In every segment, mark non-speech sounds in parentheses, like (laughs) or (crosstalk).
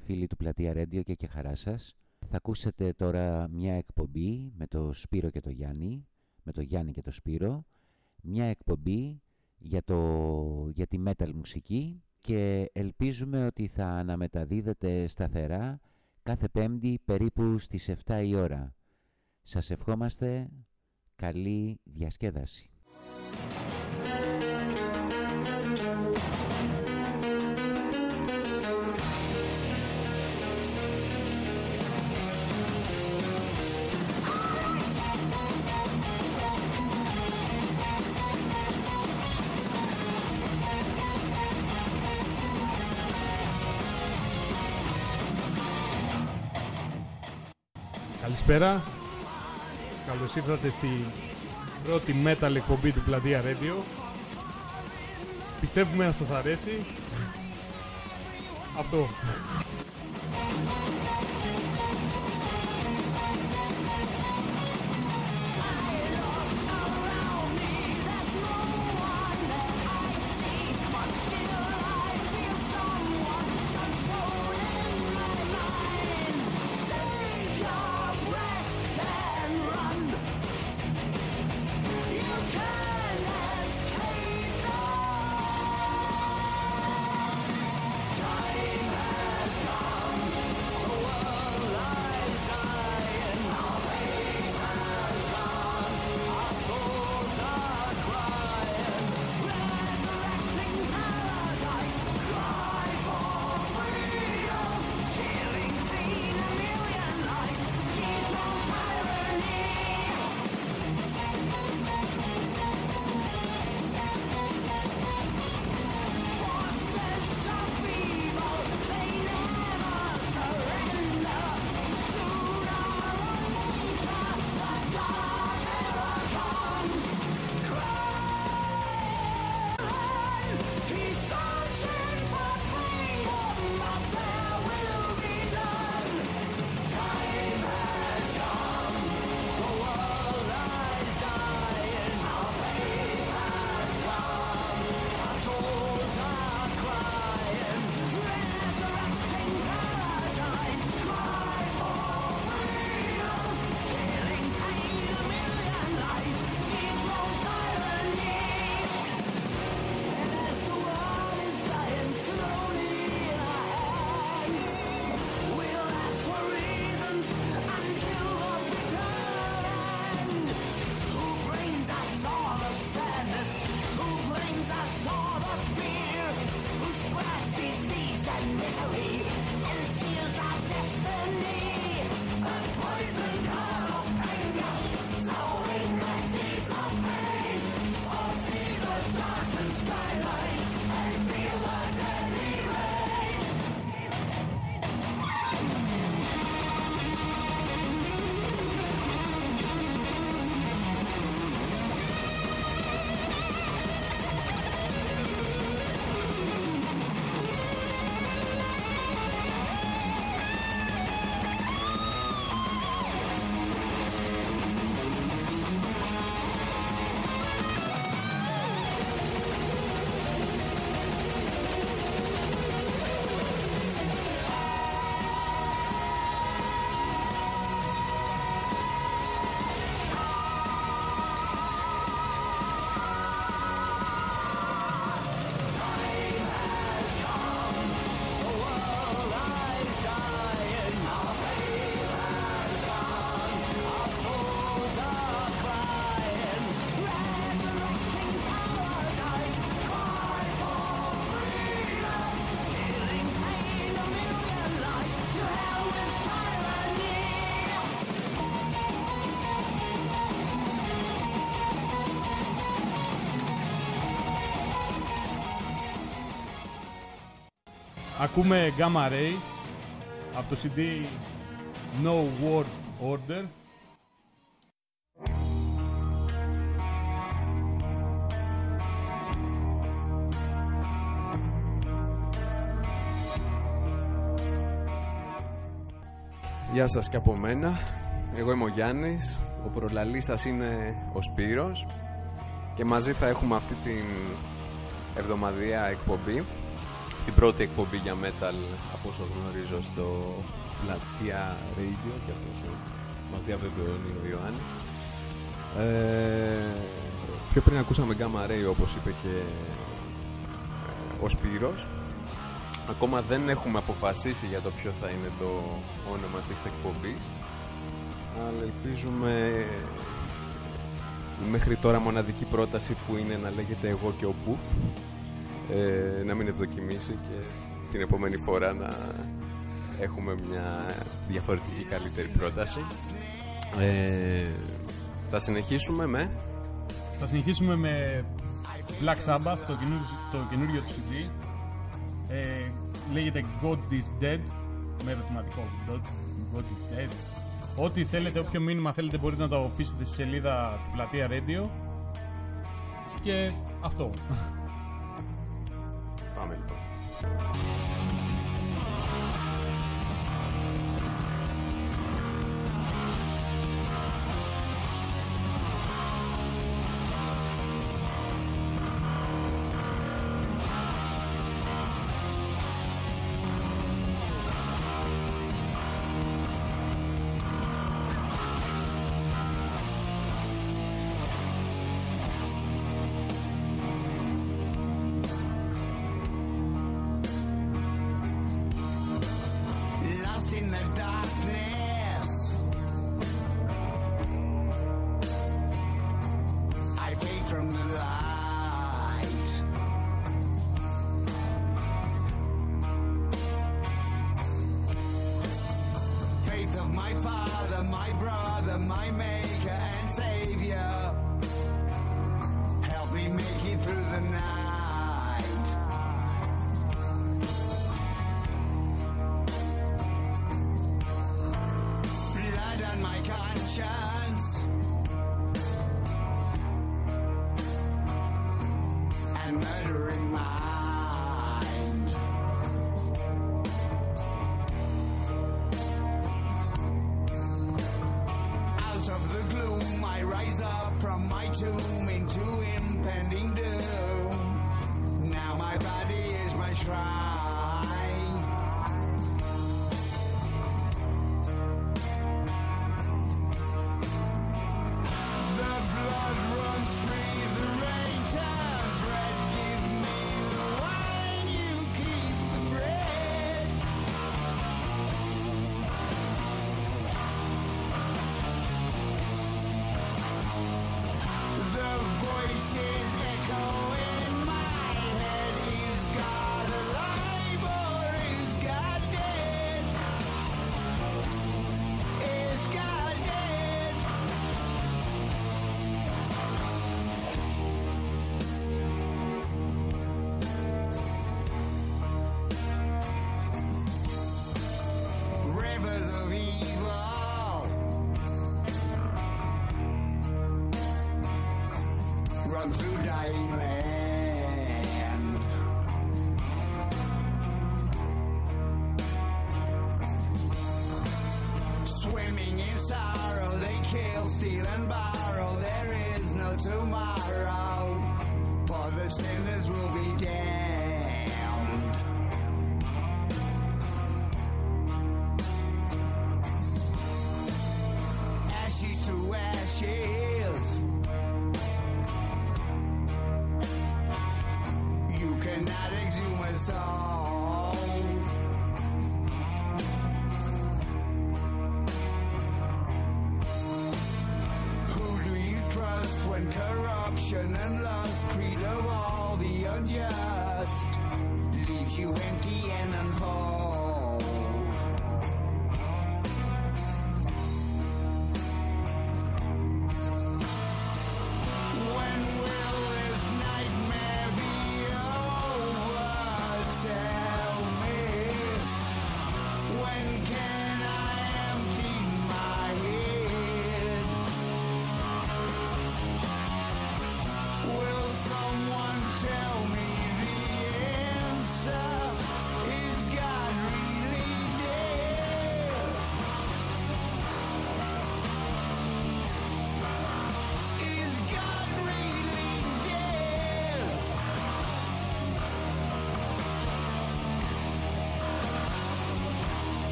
φίλες και φίλοι του Πλατεία Ρέντιο και και χαρά σας. Θα ακούσετε τώρα μια εκπομπή με το Σπύρο και το Γιάννη, με το Γιάννη και το Σπύρο, μια εκπομπή για, το, για τη metal μουσική και ελπίζουμε ότι θα αναμεταδίδεται σταθερά κάθε πέμπτη περίπου στις 7 η ώρα. Σας ευχόμαστε καλή διασκέδαση. Καλησπέρα. Καλώς ήρθατε στη πρώτη metal εκπομπή του Πλατεία Radio. Πιστεύουμε να σας αρέσει. Αυτό. Ακούμε Gamma Ray από το CD No World Order. Γεια σας και από μένα. Εγώ είμαι ο Γιάννης. Ο προλαλής σας είναι ο Σπύρος. Και μαζί θα έχουμε αυτή την εβδομαδία εκπομπή την πρώτη εκπομπή για metal από όσο γνωρίζω στο Πλατεία Radio και από όσο μας διαβεβαιώνει ο Ιωάννης. Ε, πιο πριν ακούσαμε Gamma Ray όπως είπε και ε, ο Σπύρος. Ακόμα δεν έχουμε αποφασίσει για το ποιο θα είναι το όνομα της εκπομπής αλλά ελπίζουμε η μέχρι τώρα μοναδική πρόταση που είναι να λέγεται εγώ και ο Πουφ ε, να μην ευδοκιμήσει και την επόμενη φορά να έχουμε μια διαφορετική καλύτερη πρόταση ε, θα συνεχίσουμε με θα συνεχίσουμε με Black Sabbath το καινούριο, το καινούριο του CD ε, λέγεται God is Dead με ερωτηματικό God, God is Dead Ό,τι θέλετε, όποιο μήνυμα θέλετε μπορείτε να το αφήσετε στη σελίδα του Πλατεία Radio. Και αυτό. Πάμε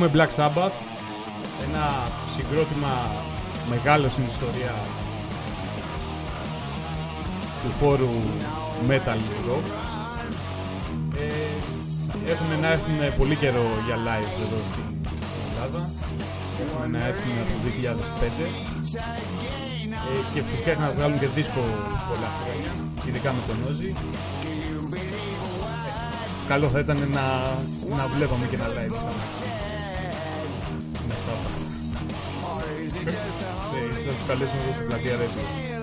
λοιπόν. Ακούμε Black Sabbath, ένα συγκρότημα μεγάλο στην ιστορία του χώρου metal rock. Ε, έχουν να έρθουν πολύ καιρό για live εδώ στην Ελλάδα. Έχουν να έρθουν από το 2005. Ε, και φυσικά έχουν να βγάλουν και δίσκο πολλά χρόνια, ειδικά με τον Όζη. Καλό θα ήταν να, να βλέπαμε και ένα live σαν Θα σας καλέσουμε εδώ στην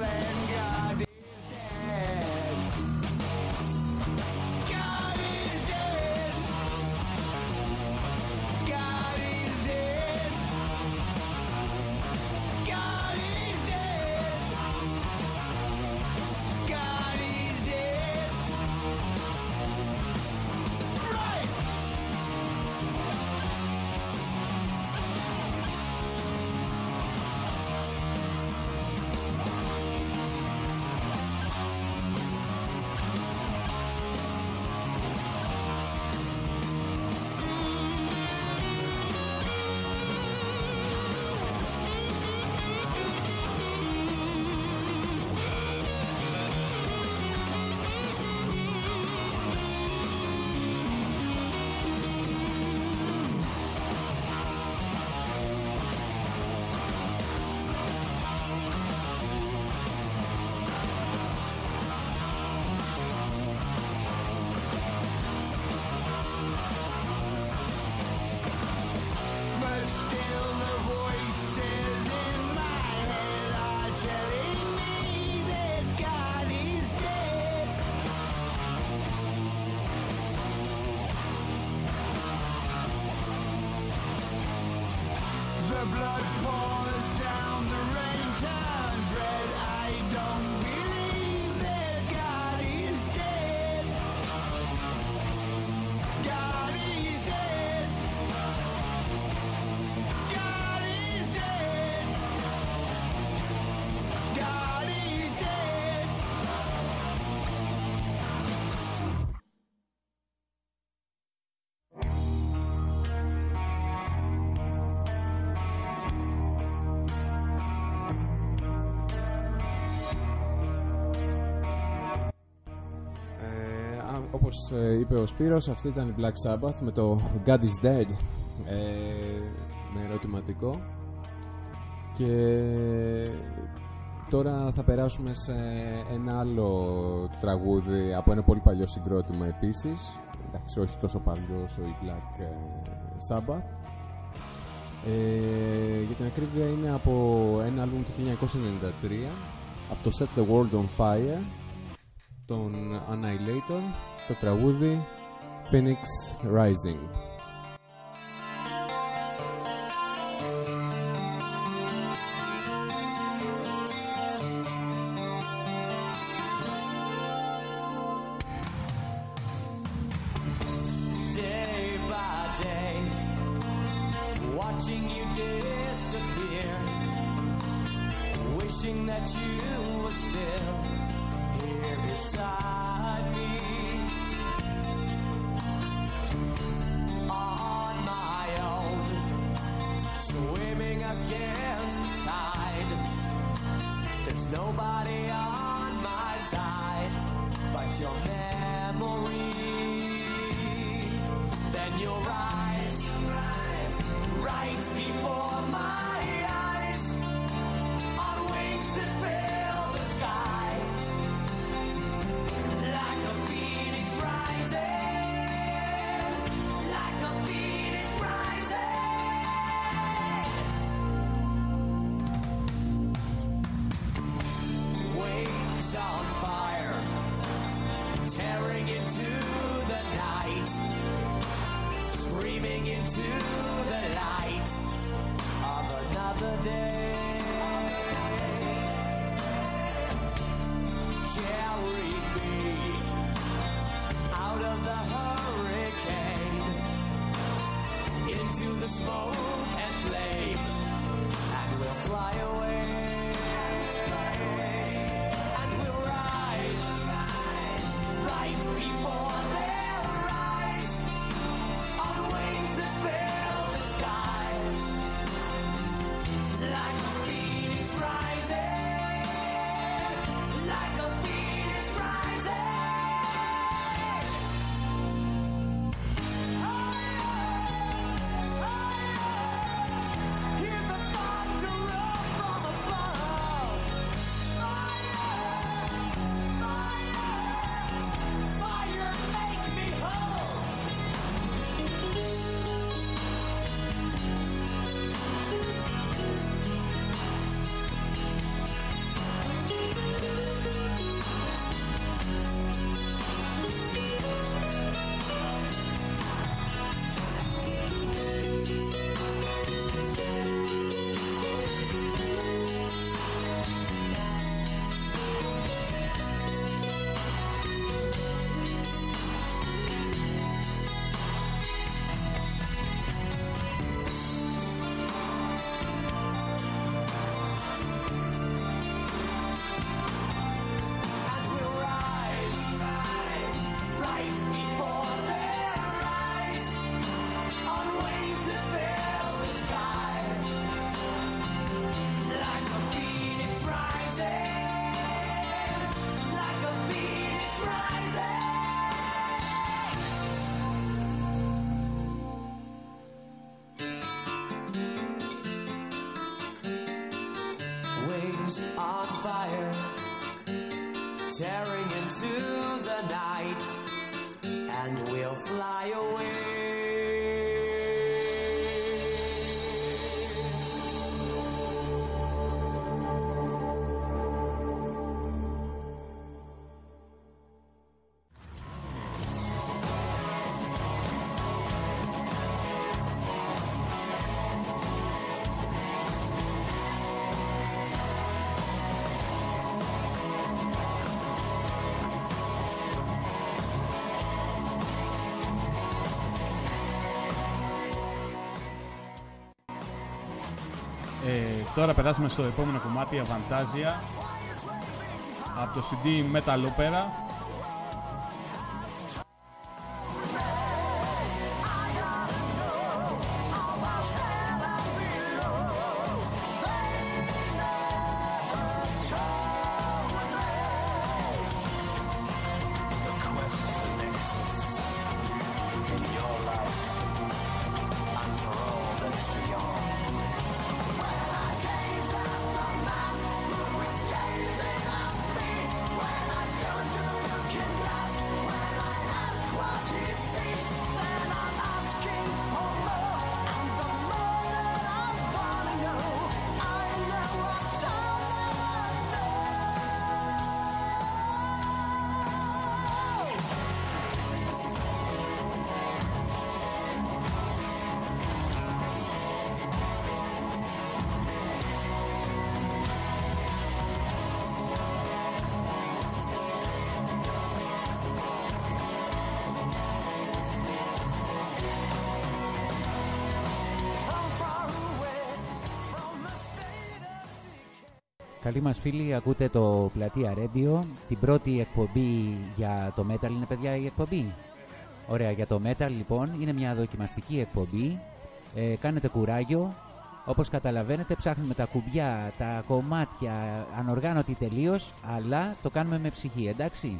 πλατεία Ρέμπη. Όπως ε, είπε ο Σπύρος, αυτή ήταν η Black Sabbath με το God is Dead ε, με ερωτηματικό. Και τώρα θα περάσουμε σε ένα άλλο τραγούδι από ένα πολύ παλιό συγκρότημα επίσης. Εντάξει όχι τόσο παλιό όσο η Black ε, Sabbath. Ε, για την ακρίβεια είναι από ένα άλμπουμ του 1993 από το Set the World on Fire τον Annihilator το τραγούδι Phoenix Rising. Τώρα περάσουμε στο επόμενο κομμάτι, Avantasia, από το CD Metal Opera. Μας φίλοι, ακούτε το Πλατεία Radio. Την πρώτη εκπομπή για το Metal είναι παιδιά η εκπομπή. Ωραία, για το Metal λοιπόν είναι μια δοκιμαστική εκπομπή. Ε, κάνετε κουράγιο. Όπως καταλαβαίνετε ψάχνουμε τα κουμπιά, τα κομμάτια, ανοργάνωτη τελείως, αλλά το κάνουμε με ψυχή, εντάξει;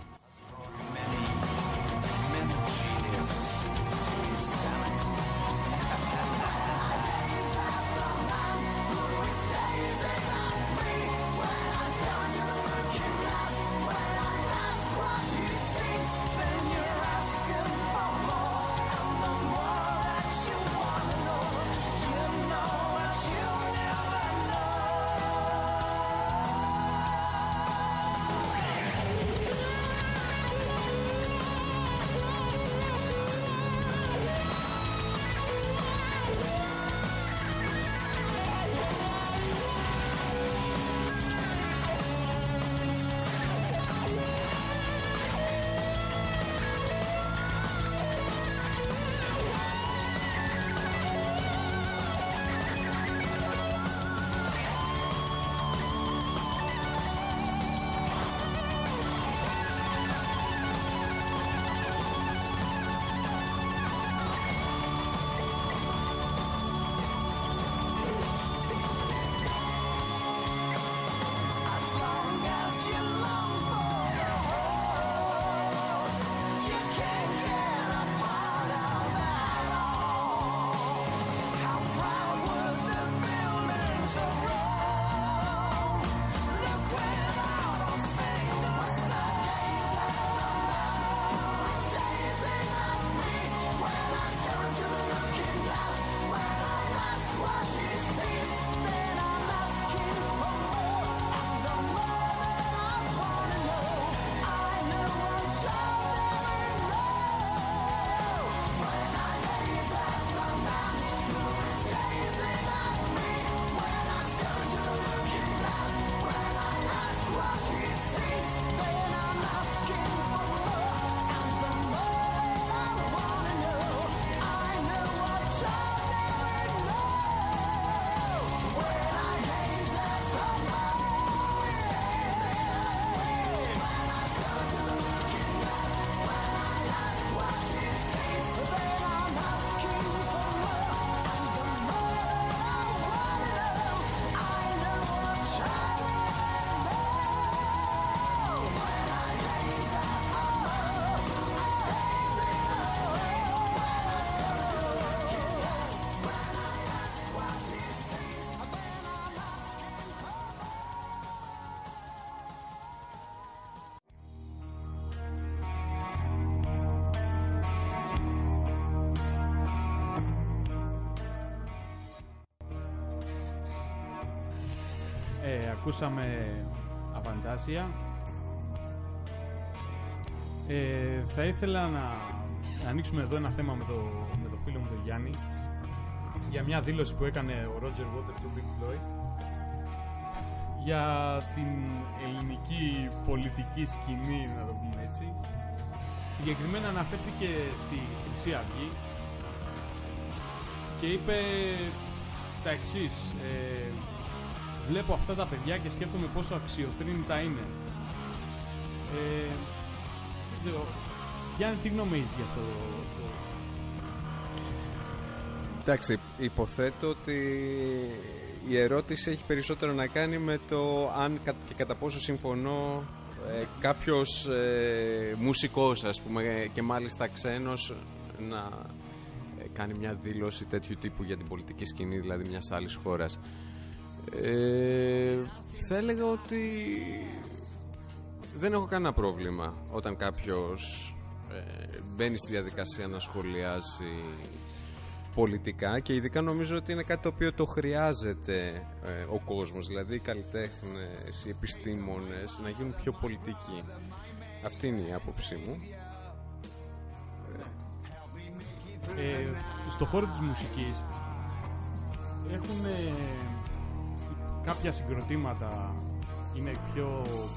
Ακούσαμε Αβαντάσια. Ε, θα ήθελα να ανοίξουμε εδώ ένα θέμα με το, με το φίλο μου τον Γιάννη για μια δήλωση που έκανε ο Roger Waters του Pink Floyd για την ελληνική πολιτική σκηνή, να το πούμε έτσι. Συγκεκριμένα αναφέρθηκε στη Χρυσή Αυγή και είπε τα εξής. Ε, βλέπω αυτά τα παιδιά και σκέφτομαι πόσο αξιοθρύνητα είναι. Ε, δεν ξέρω. Γιάννη, τι γνώμη έχεις για αυτό το... Εντάξει, υποθέτω ότι η ερώτηση έχει περισσότερο να κάνει με το αν κα- και κατά πόσο συμφωνώ ε, κάποιος ε, μουσικός ας πούμε και μάλιστα ξένος να ε, κάνει μια δήλωση τέτοιου τύπου για την πολιτική σκηνή δηλαδή μιας άλλης χώρας. Ε, θα έλεγα ότι δεν έχω κανένα πρόβλημα όταν κάποιος ε, μπαίνει στη διαδικασία να σχολιάσει πολιτικά και ειδικά νομίζω ότι είναι κάτι το οποίο το χρειάζεται ε, ο κόσμος. Δηλαδή οι καλλιτέχνες, οι επιστήμονες να γίνουν πιο πολιτικοί. Αυτή είναι η άποψή μου. Ε, στο χώρο της μουσικής έχουν ε, κάποια συγκροτήματα είναι πιο,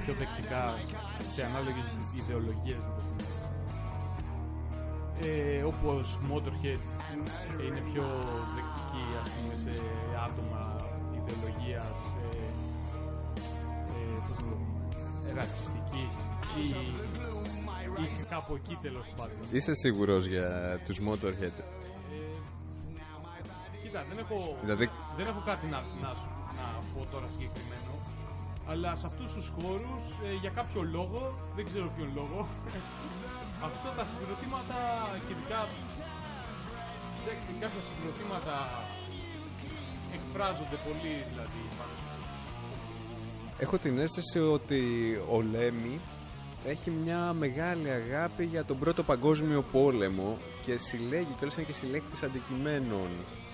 πιο δεκτικά σε ανάλογες ιδεολογίες να το πούμε. ε, όπως Motorhead ε, είναι πιο δεκτική ας πούμε σε άτομα ιδεολογίας ε, ε, πώς να το πούμε, ρατσιστικής ή, ή κάπου εκεί τέλος πάντων Είσαι σίγουρος για τους Motorhead; Ε, κοίτα, δεν έχω, Δηλαδή δεν έχω κάτι να, να, σου, να πω τώρα συγκεκριμένο. Αλλά σε αυτούς τους χώρους, ε, για κάποιο λόγο, δεν ξέρω ποιον λόγο, (laughs) αυτά τα συγκροτήματα και ειδικά δε- κάποια συγκροτήματα εκφράζονται πολύ δηλαδή πάνω σε αυτό. Έχω την αίσθηση ότι ο Λέμι έχει μια μεγάλη αγάπη για τον πρώτο παγκόσμιο πόλεμο και συλλέγει και όλες είναι και συλλέκτης αντικειμένων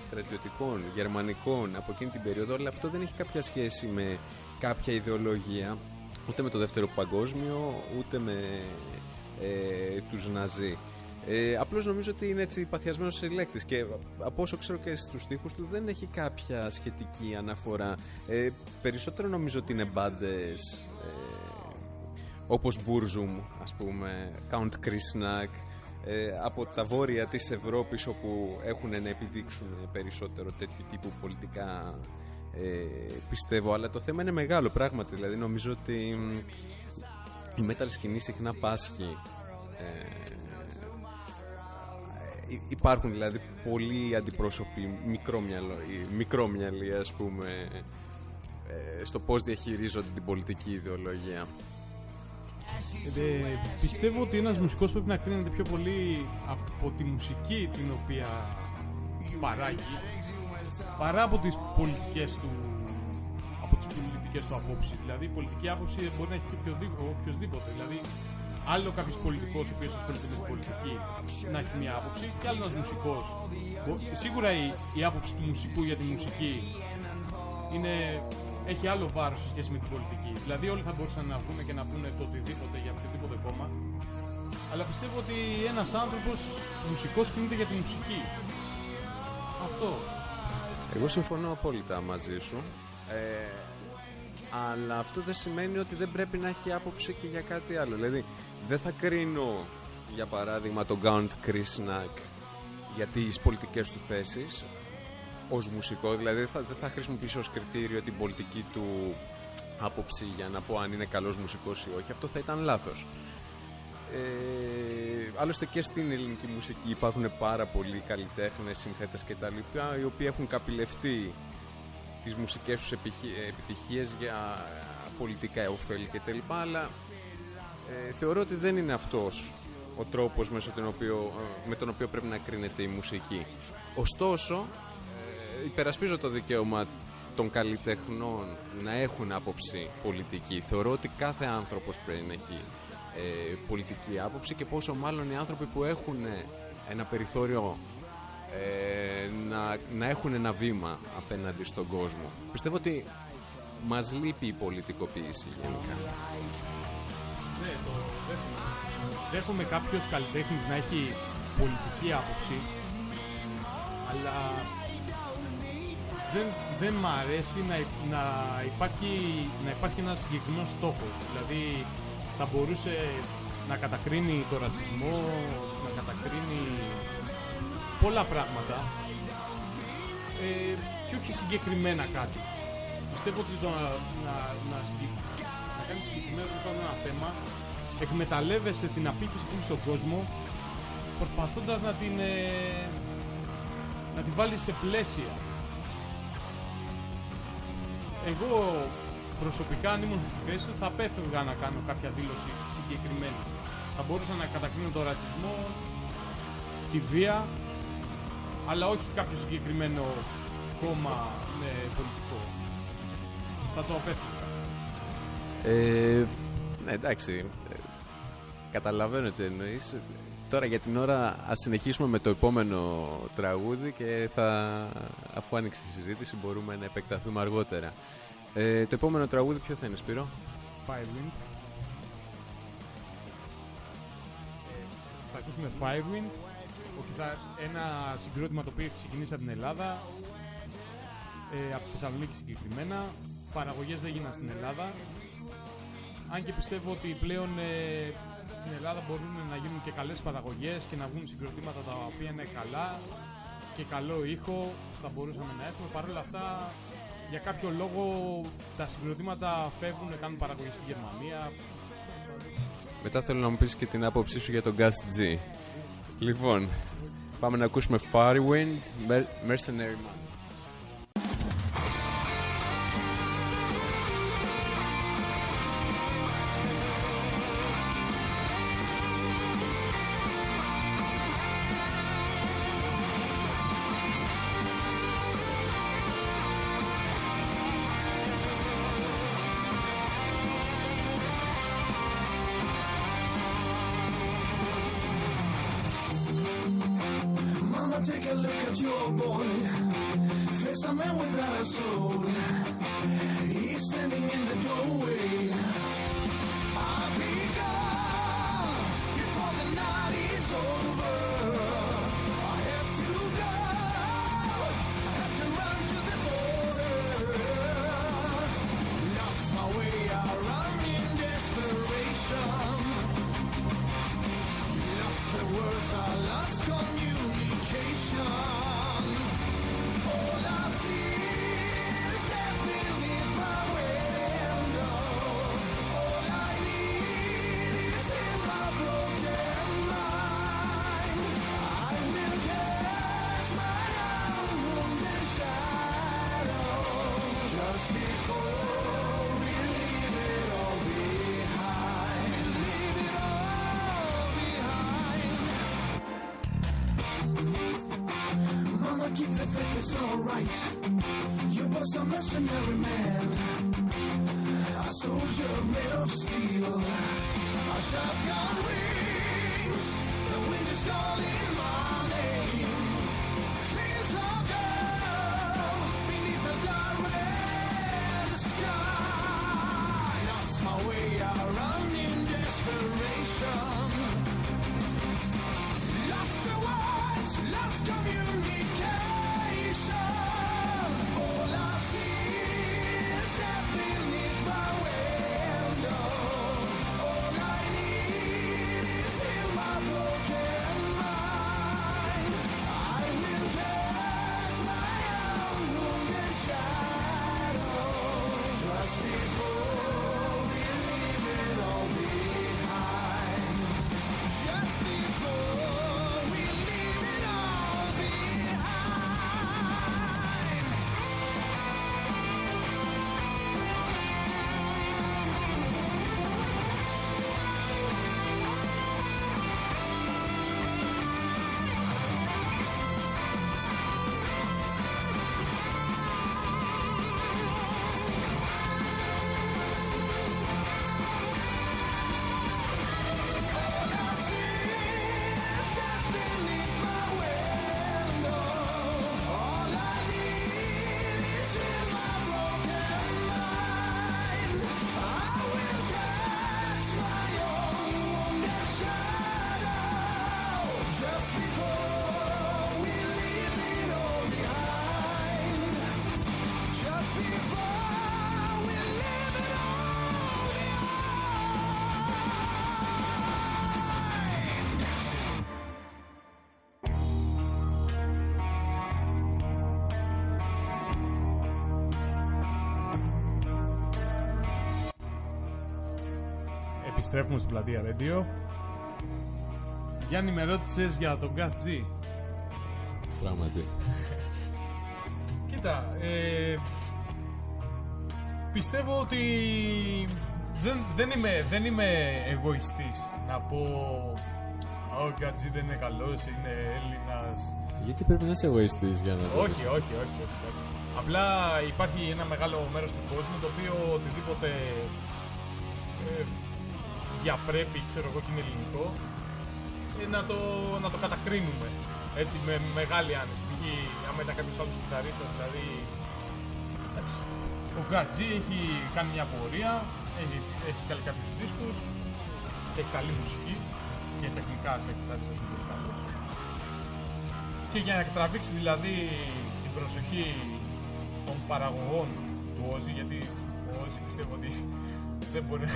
στρατιωτικών, γερμανικών από εκείνη την περίοδο αλλά αυτό δεν έχει κάποια σχέση με κάποια ιδεολογία ούτε με το δεύτερο παγκόσμιο ούτε με ε, τους Ναζί. Ε, απλώς νομίζω ότι είναι έτσι παθιασμένος συλλέκτης και από όσο ξέρω και στους στίχους του δεν έχει κάποια σχετική αναφορά. Ε, περισσότερο νομίζω ότι είναι μπάντες ε, όπως Burzum ας πούμε Count Krisnak ε, από τα βόρεια της Ευρώπης όπου έχουν να επιδείξουν περισσότερο τέτοιου τύπου πολιτικά ε, πιστεύω. Αλλά το θέμα είναι μεγάλο πράγματι. Δηλαδή νομίζω ότι μ, η metal σκηνή συχνά πάσχει ε, ε, υπάρχουν δηλαδή πολλοί αντιπρόσωποι μικρόμυαλο- μικρόμυαλοι ας πούμε ε, στο πώς διαχειρίζονται την πολιτική ιδεολογία Ε, πιστεύω ότι ένας μουσικός πρέπει να κρίνεται πιο πολύ από τη μουσική την οποία παράγει παρά από τις πολιτικές του από τις πολιτικές του απόψεις. Δηλαδή η πολιτική άποψη μπορεί να έχει και οποιοδήποτε, οποιοδήποτε. Δηλαδή άλλο κάποιος πολιτικός ο οποίος ασχολείται με την πολιτική να έχει μια άποψη και άλλο ένας μουσικός. Μπο- Σίγουρα η, η άποψη του μουσικού για τη μουσική είναι, έχει άλλο βάρος σε σχέση με την πολιτική. Δηλαδή όλοι θα μπορούσαν να βγουν και να πούνε το οτιδήποτε για οποιοδήποτε κόμμα. Αλλά πιστεύω ότι ένας άνθρωπος μουσικός κινείται για τη μουσική. Αυτό. Εγώ συμφωνώ απόλυτα μαζί σου. Ε, αλλά αυτό δεν σημαίνει ότι δεν πρέπει να έχει άποψη και για κάτι άλλο. Δηλαδή, δεν θα κρίνω, για παράδειγμα, τον Count Krisnak για τις πολιτικές του θέσεις ως μουσικό. Δηλαδή, θα, δεν θα χρησιμοποιήσω ως κριτήριο την πολιτική του άποψη για να πω αν είναι καλός μουσικός ή όχι. Αυτό θα ήταν λάθος. Ε, άλλωστε και στην ελληνική μουσική υπάρχουν πάρα πολλοί καλλιτέχνες, συνθέτες και τα λοιπά οι οποίοι έχουν καπηλευτεί τις μουσικές τους επιχει- επιτυχίες για πολιτικά ωφέλη και τα λοιπά αλλά ε, θεωρώ ότι δεν είναι αυτός ο τρόπος μέσω τον οποίο, ε, με τον οποίο πρέπει να κρίνεται η μουσική. Ωστόσο, ε, υπερασπίζω το δικαίωμα των καλλιτεχνών να έχουν άποψη πολιτική. Θεωρώ ότι κάθε άνθρωπος πρέπει να έχει ε, πολιτική άποψη και πόσο μάλλον οι άνθρωποι που έχουν ε, ένα περιθώριο ε, να, να έχουν ένα βήμα απέναντι στον κόσμο. Πιστεύω ότι μας λείπει η πολιτικοποίηση γενικά. Ναι, το δέχομαι. Δέχομαι κάποιος καλλιτέχνης να έχει πολιτική άποψη, αλλά δεν, δεν μ' αρέσει να, να, υπάρχει, να υπάρχει ένας συγκεκριμένος στόχος. Δηλαδή θα μπορούσε να κατακρίνει το ρατσισμό, να κατακρίνει πολλά πράγματα ε, και όχι συγκεκριμένα κάτι. Πιστεύω ότι το να, να, να, συγκεκ- να κάνεις συγκεκριμένο πάνω ένα θέμα εκμεταλλεύεσαι την απίκηση που είναι στον κόσμο προσπαθώντας να την, ε, να την βάλεις σε πλαίσια. Εγώ προσωπικά αν ήμουν στη θέση του θα απέφευγα να κάνω κάποια δήλωση συγκεκριμένη. Θα μπορούσα να κατακρίνω τον ρατσισμό, τη βία, αλλά όχι κάποιο συγκεκριμένο κόμμα με πολιτικό. Θα το απέφευγα. Ε, ναι, εντάξει. ε, Καταλαβαίνω τι εννοείς. Τώρα για την ώρα ας συνεχίσουμε με το επόμενο τραγούδι και θα, αφού άνοιξει η συζήτηση μπορούμε να επεκταθούμε αργότερα. Ε, το επόμενο τραγούδι ποιο θα είναι Σπύρο; Firewind. Ε, θα ακούσουμε Firewind. Όχι, θα, ένα συγκρότημα το οποίο έχει ξεκινήσει από την Ελλάδα. Ε, από τη Θεσσαλονίκη συγκεκριμένα. Παραγωγές δεν γίναν στην Ελλάδα. Αν και πιστεύω ότι πλέον ε, στην Ελλάδα μπορούν να γίνουν και καλές παραγωγές και να βγουν συγκροτήματα τα οποία είναι καλά και καλό ήχο θα μπορούσαμε να έχουμε. Παρ' όλα αυτά, για κάποιο λόγο τα συγκροτήματα φεύγουν, κάνουν παραγωγή στη Γερμανία. Μετά θέλω να μου πεις και την άποψή σου για τον Gas G. Λοιπόν, πάμε να ακούσουμε Firewind, Mer- Mercenary Man. Keep the faith, it's alright. You was a mercenary man, a soldier made of steel. A shotgun rings, the wind is calling my name. Fields of gold beneath the blood red sky. Lost my way, I run in desperation. Lost the words, lost communication. Επιστρέφουμε στην πλατεία Radio. Γιάννη, με ρώτησες για τον Gas G. Πράγματι. Κοίτα, ε, πιστεύω ότι δεν, δεν, είμαι, δεν είμαι εγωιστής να πω ο Γκατζή δεν είναι καλός, είναι Έλληνας. Γιατί πρέπει να είσαι εγωιστής για να το Όχι, όχι, όχι, όχι, όχι. Απλά υπάρχει ένα μεγάλο μέρος του κόσμου το οποίο οτιδήποτε ε, διαπρέπει, ξέρω εγώ και είναι ελληνικό, ε, να, το, να το κατακρίνουμε. Έτσι, με μεγάλη άνεση. Π.χ. άμα ήταν κάποιος άλλος κιθαρίστας, δηλαδή... Εντάξει. Ο Γκατζή έχει κάνει μια πορεία, έχει, έχει κάνει κάποιους δίσκους, έχει καλή μουσική και τεχνικά σε κιθαρίστας είναι πολύ καλός. Και για να τραβήξει δηλαδή την προσοχή των παραγωγών του Όζη, γιατί ο Όζη πιστεύω ότι δεν μπορεί,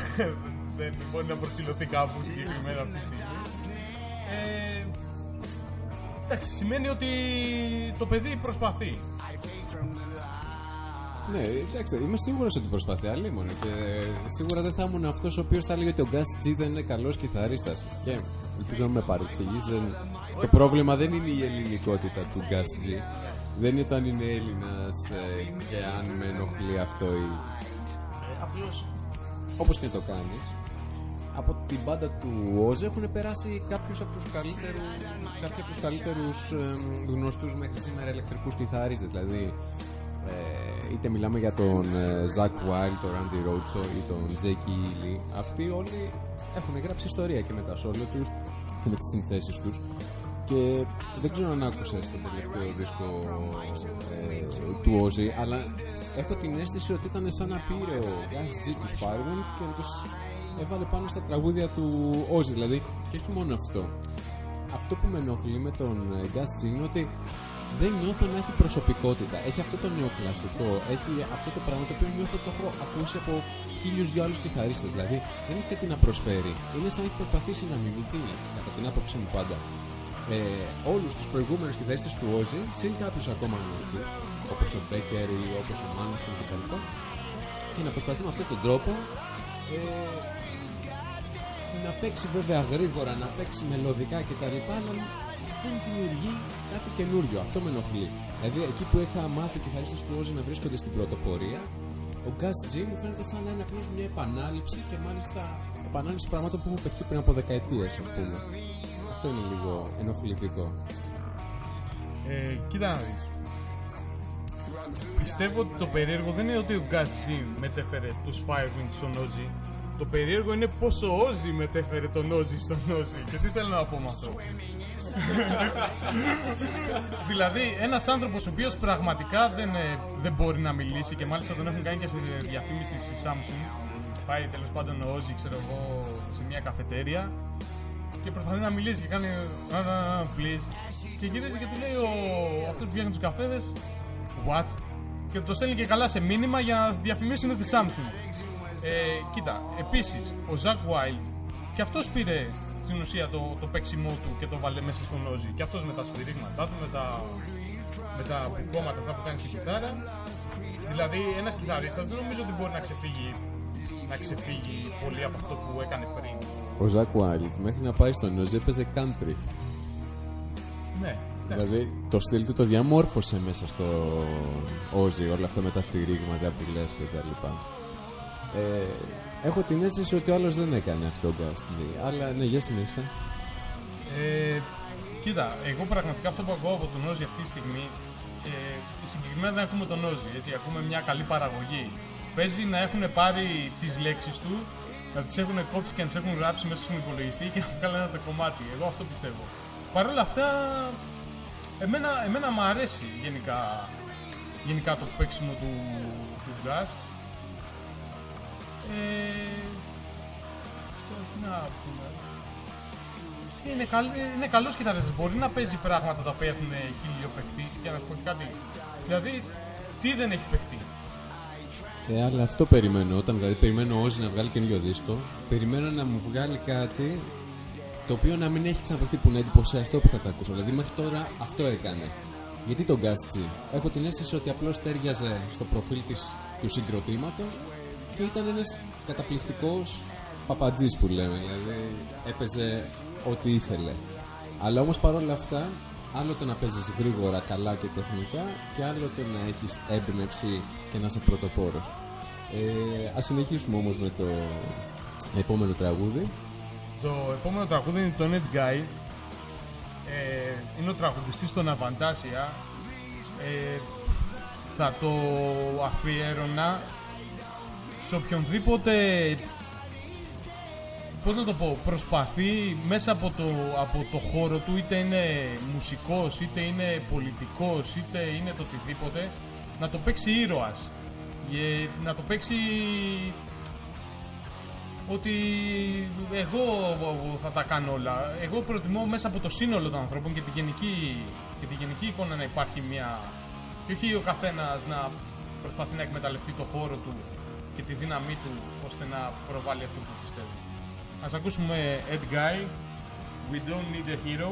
δεν μπορεί να προσιλωθεί κάπου συγκεκριμένα αυτή τη στιγμή. Ε, εντάξει, σημαίνει ότι το παιδί προσπαθεί. Ναι, εντάξει, είμαι σίγουρος ότι προσπαθεί αλλήμον και σίγουρα δεν θα ήμουν αυτός ο οποίος θα έλεγε ότι ο Gus G δεν είναι καλός κιθαρίστας. Και ελπίζω να με παρεξηγείς, δεν... Το πρόβλημα δεν είναι η ελληνικότητα του Gus G. Δεν είναι το αν είναι Έλληνας και αν με ενοχλεί αυτό ή. Απλώ όπως και το κάνεις, από την μπάντα του Όζ έχουν περάσει κάποιους από τους καλύτερους, κάποιοι από τους καλύτερους ε, γνωστούς μέχρι σήμερα ηλεκτρικούς κιθαρίστες. Δηλαδή, ε, είτε μιλάμε για τον ε, Zach Wild, τον Randy Rhodes ή τον Jake Ely. Αυτοί όλοι έχουν γράψει ιστορία και με τα solo τους και με τις συνθέσεις τους. Και δεν ξέρω αν άκουσες το τελευταίο δίσκο ε, του Ozzy, αλλά έχω την αίσθηση ότι ήταν σαν να πήρε ο Gas G του Firewind και να τους έβαλε πάνω στα τραγούδια του Ozzy. Δηλαδή, και όχι μόνο αυτό. Αυτό που με ενοχλεί με τον ε, Gas G είναι ότι δεν νιώθω να έχει προσωπικότητα. Έχει αυτό το νεοκλασικό, έχει αυτό το πράγμα το οποίο νιώθω το έχω ακούσει από χίλιους δυο άλλους κιθαρίστες. Δηλαδή δεν έχει κάτι να προσφέρει. Είναι σαν να έχει προσπαθήσει να μιμηθεί, κατά την άποψή μου πάντα, ε, όλους τους προηγούμενους κιθαρίστες του Όζη, συν κάποιους ακόμα γνωστούς, όπως ο Μπέκερ ή όπως ο Μάνστον κτλ. Και να προσπαθεί με αυτόν τον τρόπο ε, να παίξει βέβαια γρήγορα, να παίξει μελωδικά κτλ. Αλλά δεν δημιουργεί κάτι καινούριο. Αυτό με ενοχλεί. Δηλαδή εκεί που είχα μάθει και χαρίστε του Όζη να βρίσκονται στην πρωτοπορία, ο Gus G μου φαίνεται σαν να είναι απλώς μια επανάληψη και μάλιστα επανάληψη πραγμάτων που έχουν παιχτεί πριν από δεκαετίες, ας πούμε. Αυτό είναι λίγο ενοχλητικό. Ε, κοίτα να δεις. Πιστεύω ότι το περίεργο δεν είναι ότι ο Gus G μετέφερε τους Firewind στον Ozzy. Το περίεργο είναι πόσο ο Ozzy μετέφερε τον Ozzy στον Ozzy. Και τι θέλω να πω με αυτό; δηλαδή, ένας άνθρωπος ο οποίος πραγματικά δεν, ε, δεν μπορεί να μιλήσει και μάλιστα τον έχουν κάνει και σε διαφήμιση στη Samsung. Πάει τέλος πάντων ο Ozzy, ξέρω εγώ, σε μια καφετέρια και προσπαθεί να μιλήσει και κάνει. «Α, α, α, please. Και γυρίζει και του λέει ο, αυτός που φτιάχνει τους καφέδες, What? Και το στέλνει και καλά σε μήνυμα για να διαφημίσουν τη Samsung. Ε, κοίτα, επίσης ο Zack Wild και αυτός πήρε στην ουσία το, το παίξιμό του και το βάλε μέσα στον Όζη. Και αυτός με τα σφυρίγματά του, με τα, με τα κόμματα αυτά που κάνει στην κιθάρα. Δηλαδή, ένας κιθαρίστας δεν νομίζω ότι μπορεί να ξεφύγει, να ξεφύγει πολύ από αυτό που έκανε πριν. Ο Ζακ Wild μέχρι να πάει στον Όζη έπαιζε country. Ναι, ναι. Δηλαδή το στυλ του το διαμόρφωσε μέσα στο Όζι, όλα αυτά με τα τσιρίγματα που λες και τα λοιπά. Ε, έχω την αίσθηση ότι ο άλλος δεν έκανε αυτό ο Gas G, αλλά ναι, για συνέχισα. Ε, κοίτα, εγώ πραγματικά αυτό που ακούω από τον Όζη αυτή τη στιγμή, ε, συγκεκριμένα δεν ακούμε τον Όζη, έτσι, ακούμε μια καλή παραγωγή. Παίζει να έχουν πάρει τις λέξεις του, να τις έχουν κόψει και να τις έχουν γράψει μέσα στον υπολογιστή και να βγάλουν ένα το κομμάτι. Εγώ αυτό πιστεύω. Παρ' όλα αυτά, εμένα, εμένα μου αρέσει γενικά, γενικά το παίξιμο του, του Gas. Ε, τώρα τι να πούμε. Είναι, καλ, είναι καλός κιθαρίστας. Μπορεί να παίζει πράγματα τα οποία έχουν χίλιο παιχτεί και να σου πω και κάτι. Δηλαδή, τι δεν έχει παιχτεί; Ε, αλλά αυτό περιμένω. Όταν δηλαδή περιμένω ο Όζι να βγάλει καινούριο δίσκο, περιμένω να μου βγάλει κάτι το οποίο να μην έχει ξαναπαιχτεί που είναι εντυπωσιαστό που θα τα ακούσω. Δηλαδή μέχρι τώρα αυτό έκανε. Γιατί τον Γκάστσι. Έχω την αίσθηση ότι απλώς τέριαζε στο προφίλ της, του συγκροτήματος και ήταν ένας καταπληκτικός παπατζής που λέμε, δηλαδή έπαιζε ό,τι ήθελε. Αλλά όμως παρόλα αυτά, άλλο το να παίζεις γρήγορα, καλά και τεχνικά και άλλο το να έχεις έμπνευση και να είσαι πρωτοπόρος. Ε, ας συνεχίσουμε όμως με το επόμενο τραγούδι. Το επόμενο τραγούδι είναι το Net Guy. Ε, είναι ο τραγουδιστής των Avantasia. Ε, θα το αφιέρωνα σε οποιονδήποτε πώς να το πω, προσπαθεί μέσα από το, από το χώρο του, είτε είναι μουσικός, είτε είναι πολιτικός, είτε είναι το οτιδήποτε, να το παίξει ήρωας. Ε, να το παίξει ότι εγώ θα τα κάνω όλα. Εγώ προτιμώ μέσα από το σύνολο των ανθρώπων και τη γενική, και τη γενική εικόνα να υπάρχει μια... Και όχι ο καθένας να προσπαθεί να εκμεταλλευτεί το χώρο του και τη δύναμή του ώστε να προβάλλει αυτό που πιστεύει. Ας ακούσουμε Ed Guy, We Don't Need a Hero.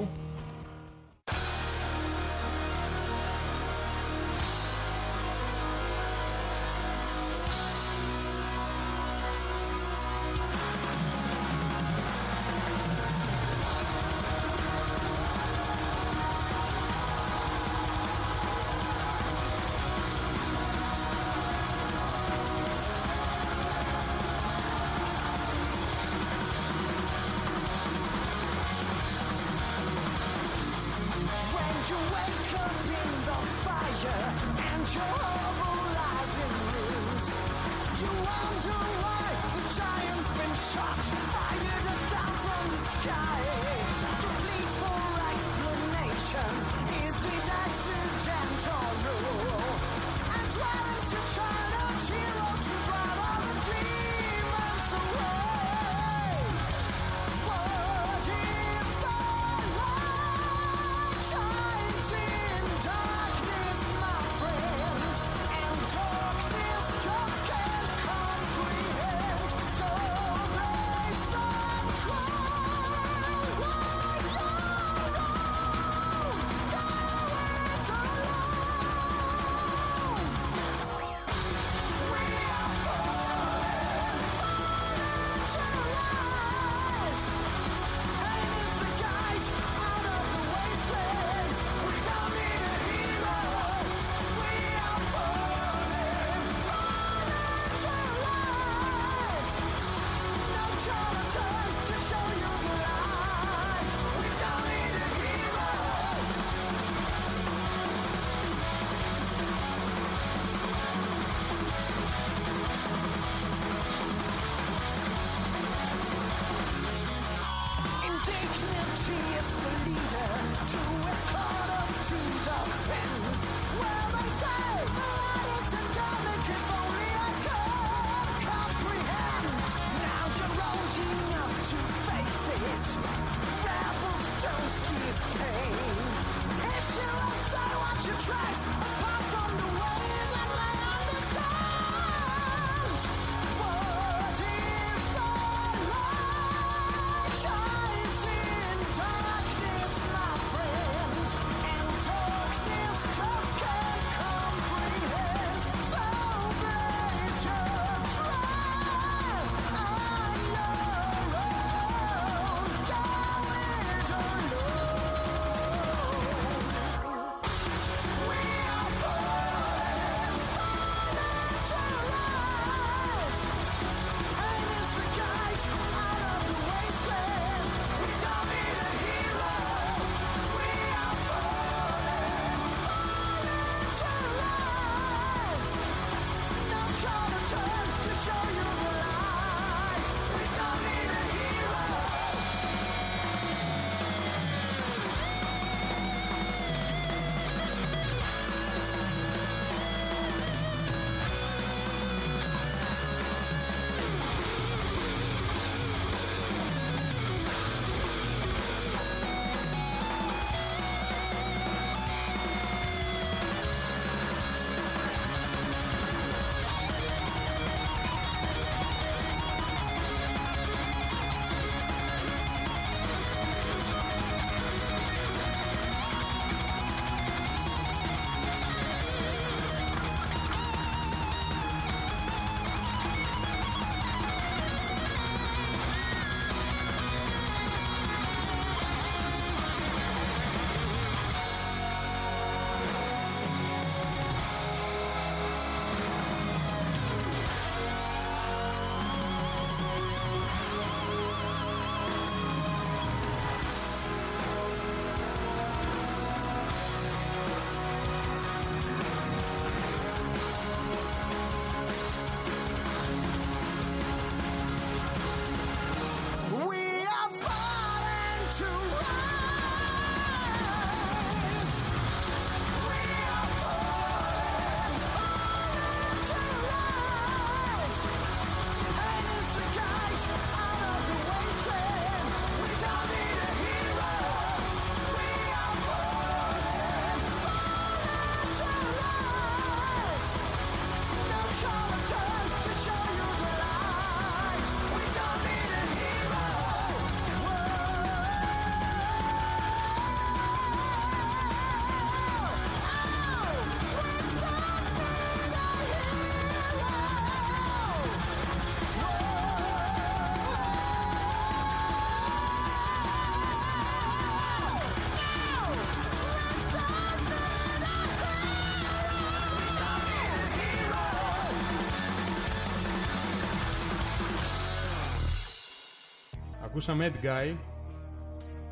Ακούσαμε Ed Guy.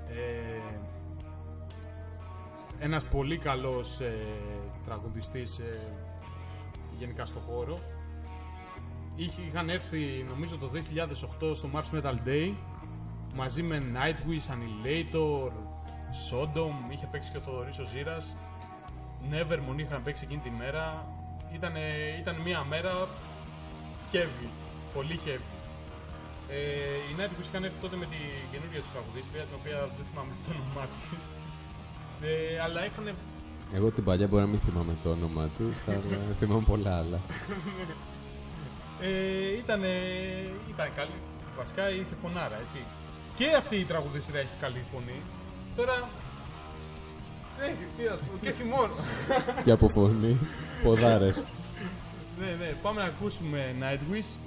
Ε, ένας πολύ καλός ε, τραγουδιστής ε, γενικά στο χώρο. Είχε, είχαν έρθει νομίζω το 2008 στο Mars Metal Day μαζί με Nightwish, Annihilator, Sodom, είχε παίξει και ο Θοδωρής ο Ζήρας. Nevermore είχαν παίξει εκείνη τη μέρα. Ήτανε, ήταν μια μέρα heavy, πολύ heavy. Ε, η Nightwish είχαν έρθει τότε με την καινούργια τους τραγουδίστρια, την οποία δεν θυμάμαι το όνομά της. Ε, αλλά είχαν Εγώ την παλιά μπορεί να μην θυμάμαι το όνομά του, αλλά (laughs) θυμάμαι πολλά άλλα. Ε, ήταν, ήταν καλή. Βασικά είχε φωνάρα, έτσι. Και αυτή η τραγουδίστρια έχει καλή φωνή. Τώρα. Ε, τι ας πω, και θυμώνω. και από φωνή. Ποδάρες. ναι, ναι, πάμε να ακούσουμε Nightwish.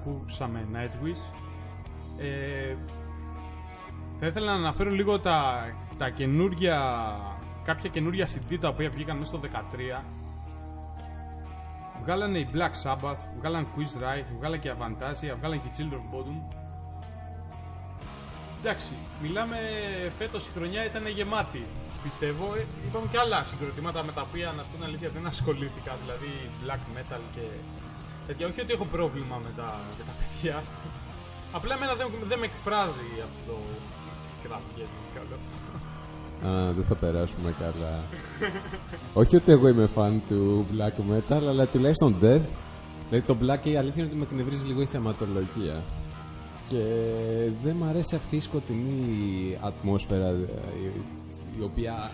ακούσαμε Nightwish. Ε, θα ήθελα να αναφέρω λίγο τα, τα καινούργια, κάποια καινούργια CD τα οποία βγήκαν μέσα στο 13. Βγάλανε η Black Sabbath, βγάλανε Quiz Rife, βγάλανε και Avantasia, βγάλανε και Children of Bodom. εντάξει, μιλάμε φέτος η χρονιά ήταν γεμάτη. Πιστεύω, ε, υπάρχουν και άλλα συγκροτήματα με τα οποία, να σου πω την αλήθεια, δεν ασχολήθηκα. Δηλαδή black metal και τέτοια. Όχι ότι έχω πρόβλημα με τα, με τα παιδιά. Απλά εμένα δεν, δεν με εκφράζει αυτό το κραυγέ καλό. Α, δεν θα περάσουμε καλά. Όχι ότι εγώ είμαι φαν του black metal, αλλά τουλάχιστον death. Δηλαδή το black η αλήθεια είναι ότι με εκνευρίζει λίγο η θεματολογία. Και δεν μ' αρέσει αυτή η σκοτεινή ατμόσφαιρα ε, η, η οποία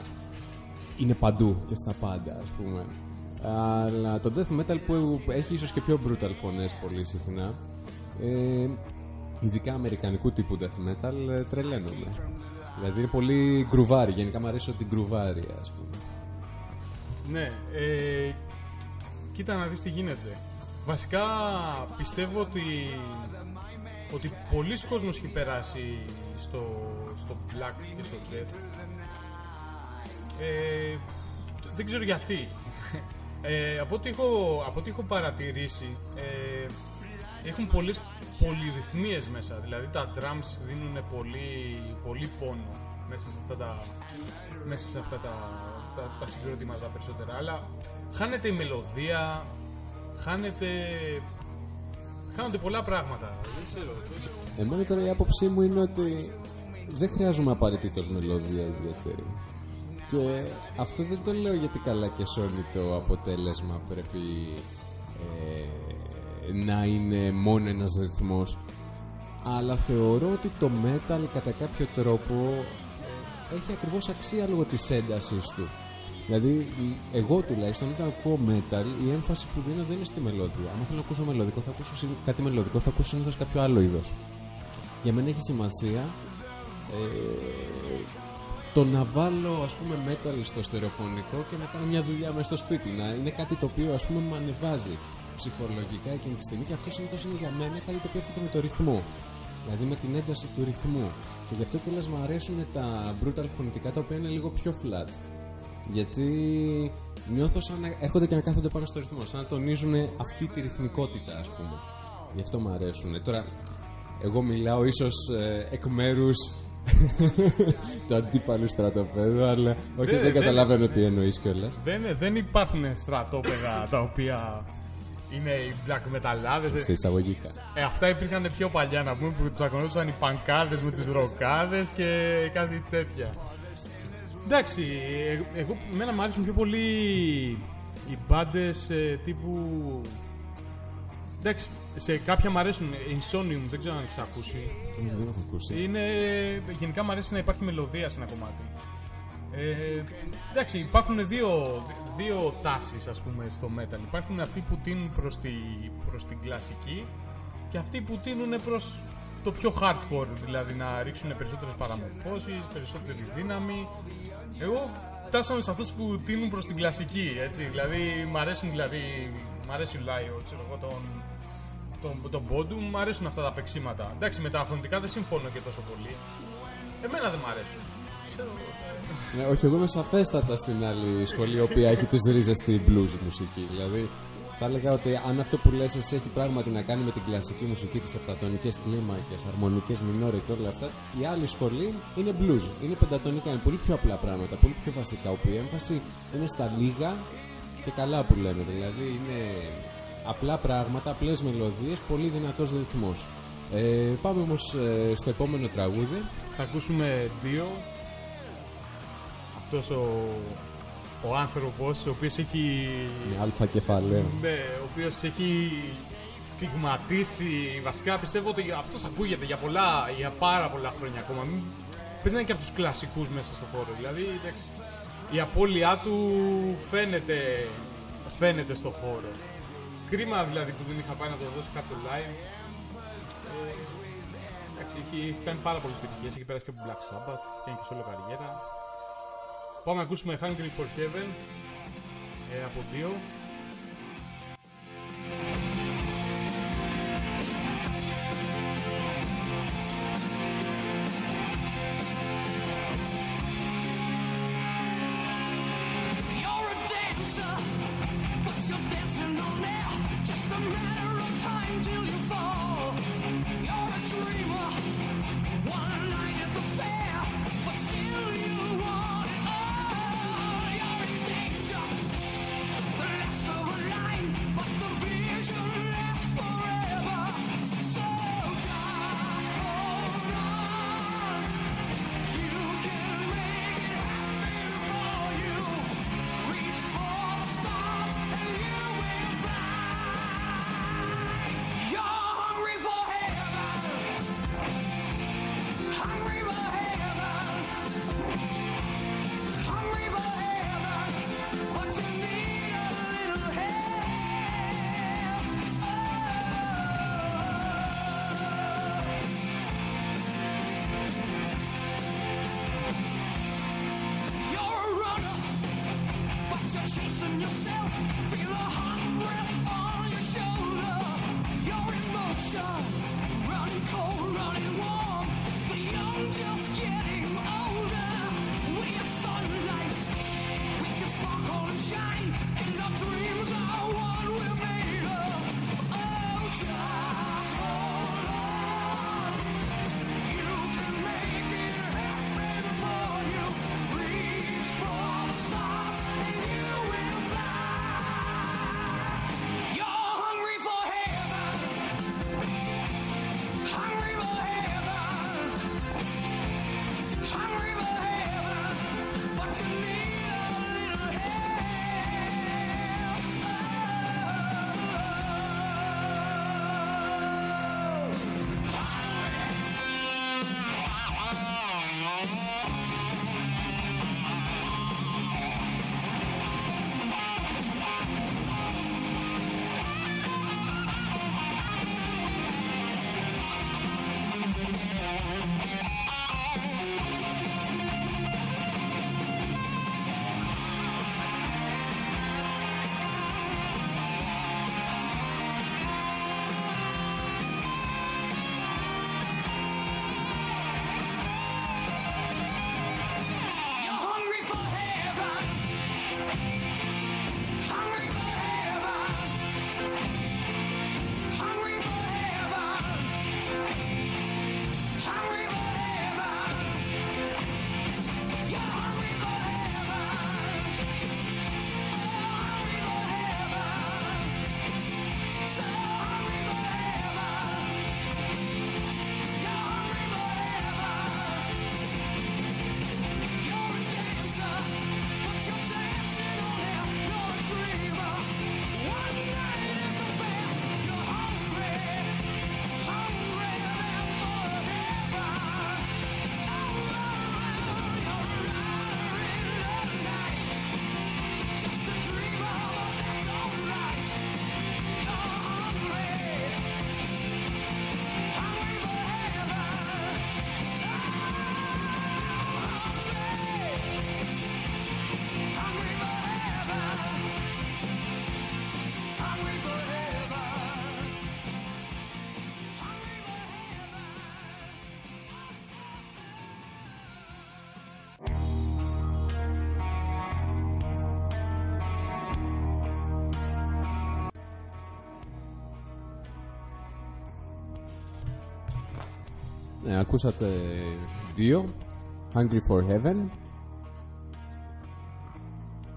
είναι παντού και στα πάντα ας πούμε. Αλλά το death metal που έχει ίσως και πιο brutal φωνές πολύ συχνά ε, ειδικά αμερικανικού τύπου death metal ε, τρελαίνομαι. Δηλαδή είναι πολύ γκρουβάρι, γενικά μου αρέσει ότι γκρουβάρι ας πούμε. Ναι, ε, κοίτα να δεις τι γίνεται. Βασικά πιστεύω ότι, ότι πολλοί κόσμος έχει περάσει στο, στο Black και στο Death. Ε, δεν ξέρω γιατί. Ε, από, ό,τι έχω, από ό,τι έχω παρατηρήσει, ε, έχουν πολλές πολυρυθμίες μέσα. Δηλαδή τα drums δίνουν πολύ, πολύ πόνο μέσα σε αυτά τα, μέσα σε αυτά τα, τα, τα συγκροτήματα περισσότερα. Αλλά χάνεται η μελωδία, χάνεται, χάνονται πολλά πράγματα. Δεν ξέρω. Εμένα τώρα η άποψή μου είναι ότι δεν χρειάζομαι απαραίτητος μελωδία ιδιαίτερη. Και αυτό δεν το λέω γιατί καλά και σώνει το αποτέλεσμα πρέπει ε, να είναι μόνο ένας ρυθμός. Αλλά θεωρώ ότι το metal κατά κάποιο τρόπο ε, έχει ακριβώς αξία λόγω της έντασης του. Δηλαδή, εγώ τουλάχιστον όταν ακούω metal, η έμφαση που δίνω δεν είναι στη μελωδία. Αν θέλω να ακούσω μελωδικό, θα ακούσω συν- κάτι μελωδικό, θα ακούσω συνήθως κάποιο άλλο είδος. Για μένα έχει σημασία ε, το να βάλω ας πούμε metal στο στερεοφωνικό και να κάνω μια δουλειά μέσα στο σπίτι. Να είναι κάτι το οποίο ας πούμε με ανεβάζει ψυχολογικά εκείνη τη στιγμή και αυτό συνήθως είναι για μένα κάτι το οποίο έρχεται με το ρυθμό. Δηλαδή με την ένταση του ρυθμού. Και γι' αυτό κιόλας μου αρέσουν τα brutal φωνητικά τα οποία είναι λίγο πιο flat. Γιατί νιώθω σαν να έρχονται και να κάθονται πάνω στο ρυθμό, σαν να τονίζουν αυτή τη ρυθμικότητα, ας πούμε. Γι' αυτό μου αρέσουν. Τώρα, εγώ μιλάω ίσως ε, εκ μέρους (laughs) του αντίπαλου στρατοπέδου, αλλά όχι, Δεν- δεν, δεν- καταλαβαίνω τι εννοείς κιόλας. Δεν, δεν υπάρχουν στρατόπεδα τα οποία είναι οι black μεταλλάδες. Σε εισαγωγικά. Ε, αυτά υπήρχαν πιο παλιά να πούμε που τσακωνόντουσαν οι πανκάδες με τους ροκάδες και κάτι τέτοια. Εντάξει, ε, εγώ, εμένα μου αρέσουν πιο πολύ οι μπάντες τύπου. Εντάξει, σε κάποια μου αρέσουν. Insomnium, δεν ξέρω αν έχεις ακούσει. Ε, Δεν έχω ακούσει. Είναι, γενικά μου αρέσει να υπάρχει μελωδία σε ένα κομμάτι. Ε, εντάξει, υπάρχουν δύο, δύο τάσεις ας πούμε στο metal. Υπάρχουν αυτοί που τίνουν προς, τη, προς την κλασική και αυτοί που τίνουν προς το πιο hardcore, δηλαδή να ρίξουν περισσότερες παραμορφώσεις, περισσότερη δύναμη. Εγώ φτάσαμε σε αυτούς που τίνουν προς την κλασική, έτσι. Δηλαδή, μ' αρέσουν, δηλαδή, μ' αρέσει ο Λάιο, ξέρω εγώ, τον, τον, τον Πόντου, μου αρέσουν αυτά τα παίξήματα. Εντάξει, με τα φωνητικά δεν συμφωνώ και τόσο πολύ. Εμένα δεν μ' αρέσουν. Ξέρω, ε, Ναι, όχι, εγώ είμαι σαφέστατα στην άλλη σχολή, η οποία έχει τις ρίζες στην blues μουσική. Δηλαδή, θα έλεγα ότι αν αυτό που λες εσύ έχει πράγματι να κάνει με την κλασική μουσική, τι επτατονικέ κλίμακες, αρμονικές μινόρε και όλα αυτά, η άλλη σχολή είναι blues. Είναι πεντατονικά, είναι πολύ πιο απλά πράγματα, πολύ πιο βασικά, όπου η έμφαση είναι στα λίγα και καλά που λέμε. Δηλαδή, είναι απλά πράγματα, απλές μελωδίες, πολύ δυνατός ρυθμός. Ε, πάμε όμως στο επόμενο τραγούδι. Θα ακούσουμε δύο. Αυτός ο, ο άνθρωπος, ο οποίος έχει... Με αλφα κεφαλαίο. Ναι, ο οποίος έχει στιγματίσει. Βασικά πιστεύω ότι αυτός ακούγεται για, πολλά, για πάρα πολλά χρόνια ακόμα. Μην- Πρέπει να είναι και από τους κλασικούς μέσα στο χώρο. Δηλαδή, εντάξει, η απώλειά του φαίνεται, φαίνεται στο χώρο. Κρίμα δηλαδή που δεν είχα πάει να το δώσει κάποιο live. Ε, εντάξει, έχει, έχει κάνει πάρα πολλές επιτυχίες. Έχει πέρασει και από Black Sabbath και είναι και solo καριέρα. Πάμε να ακούσουμε Hungry for Heaven ε, από δύο. Ακούσατε δύο. Hungry for Heaven.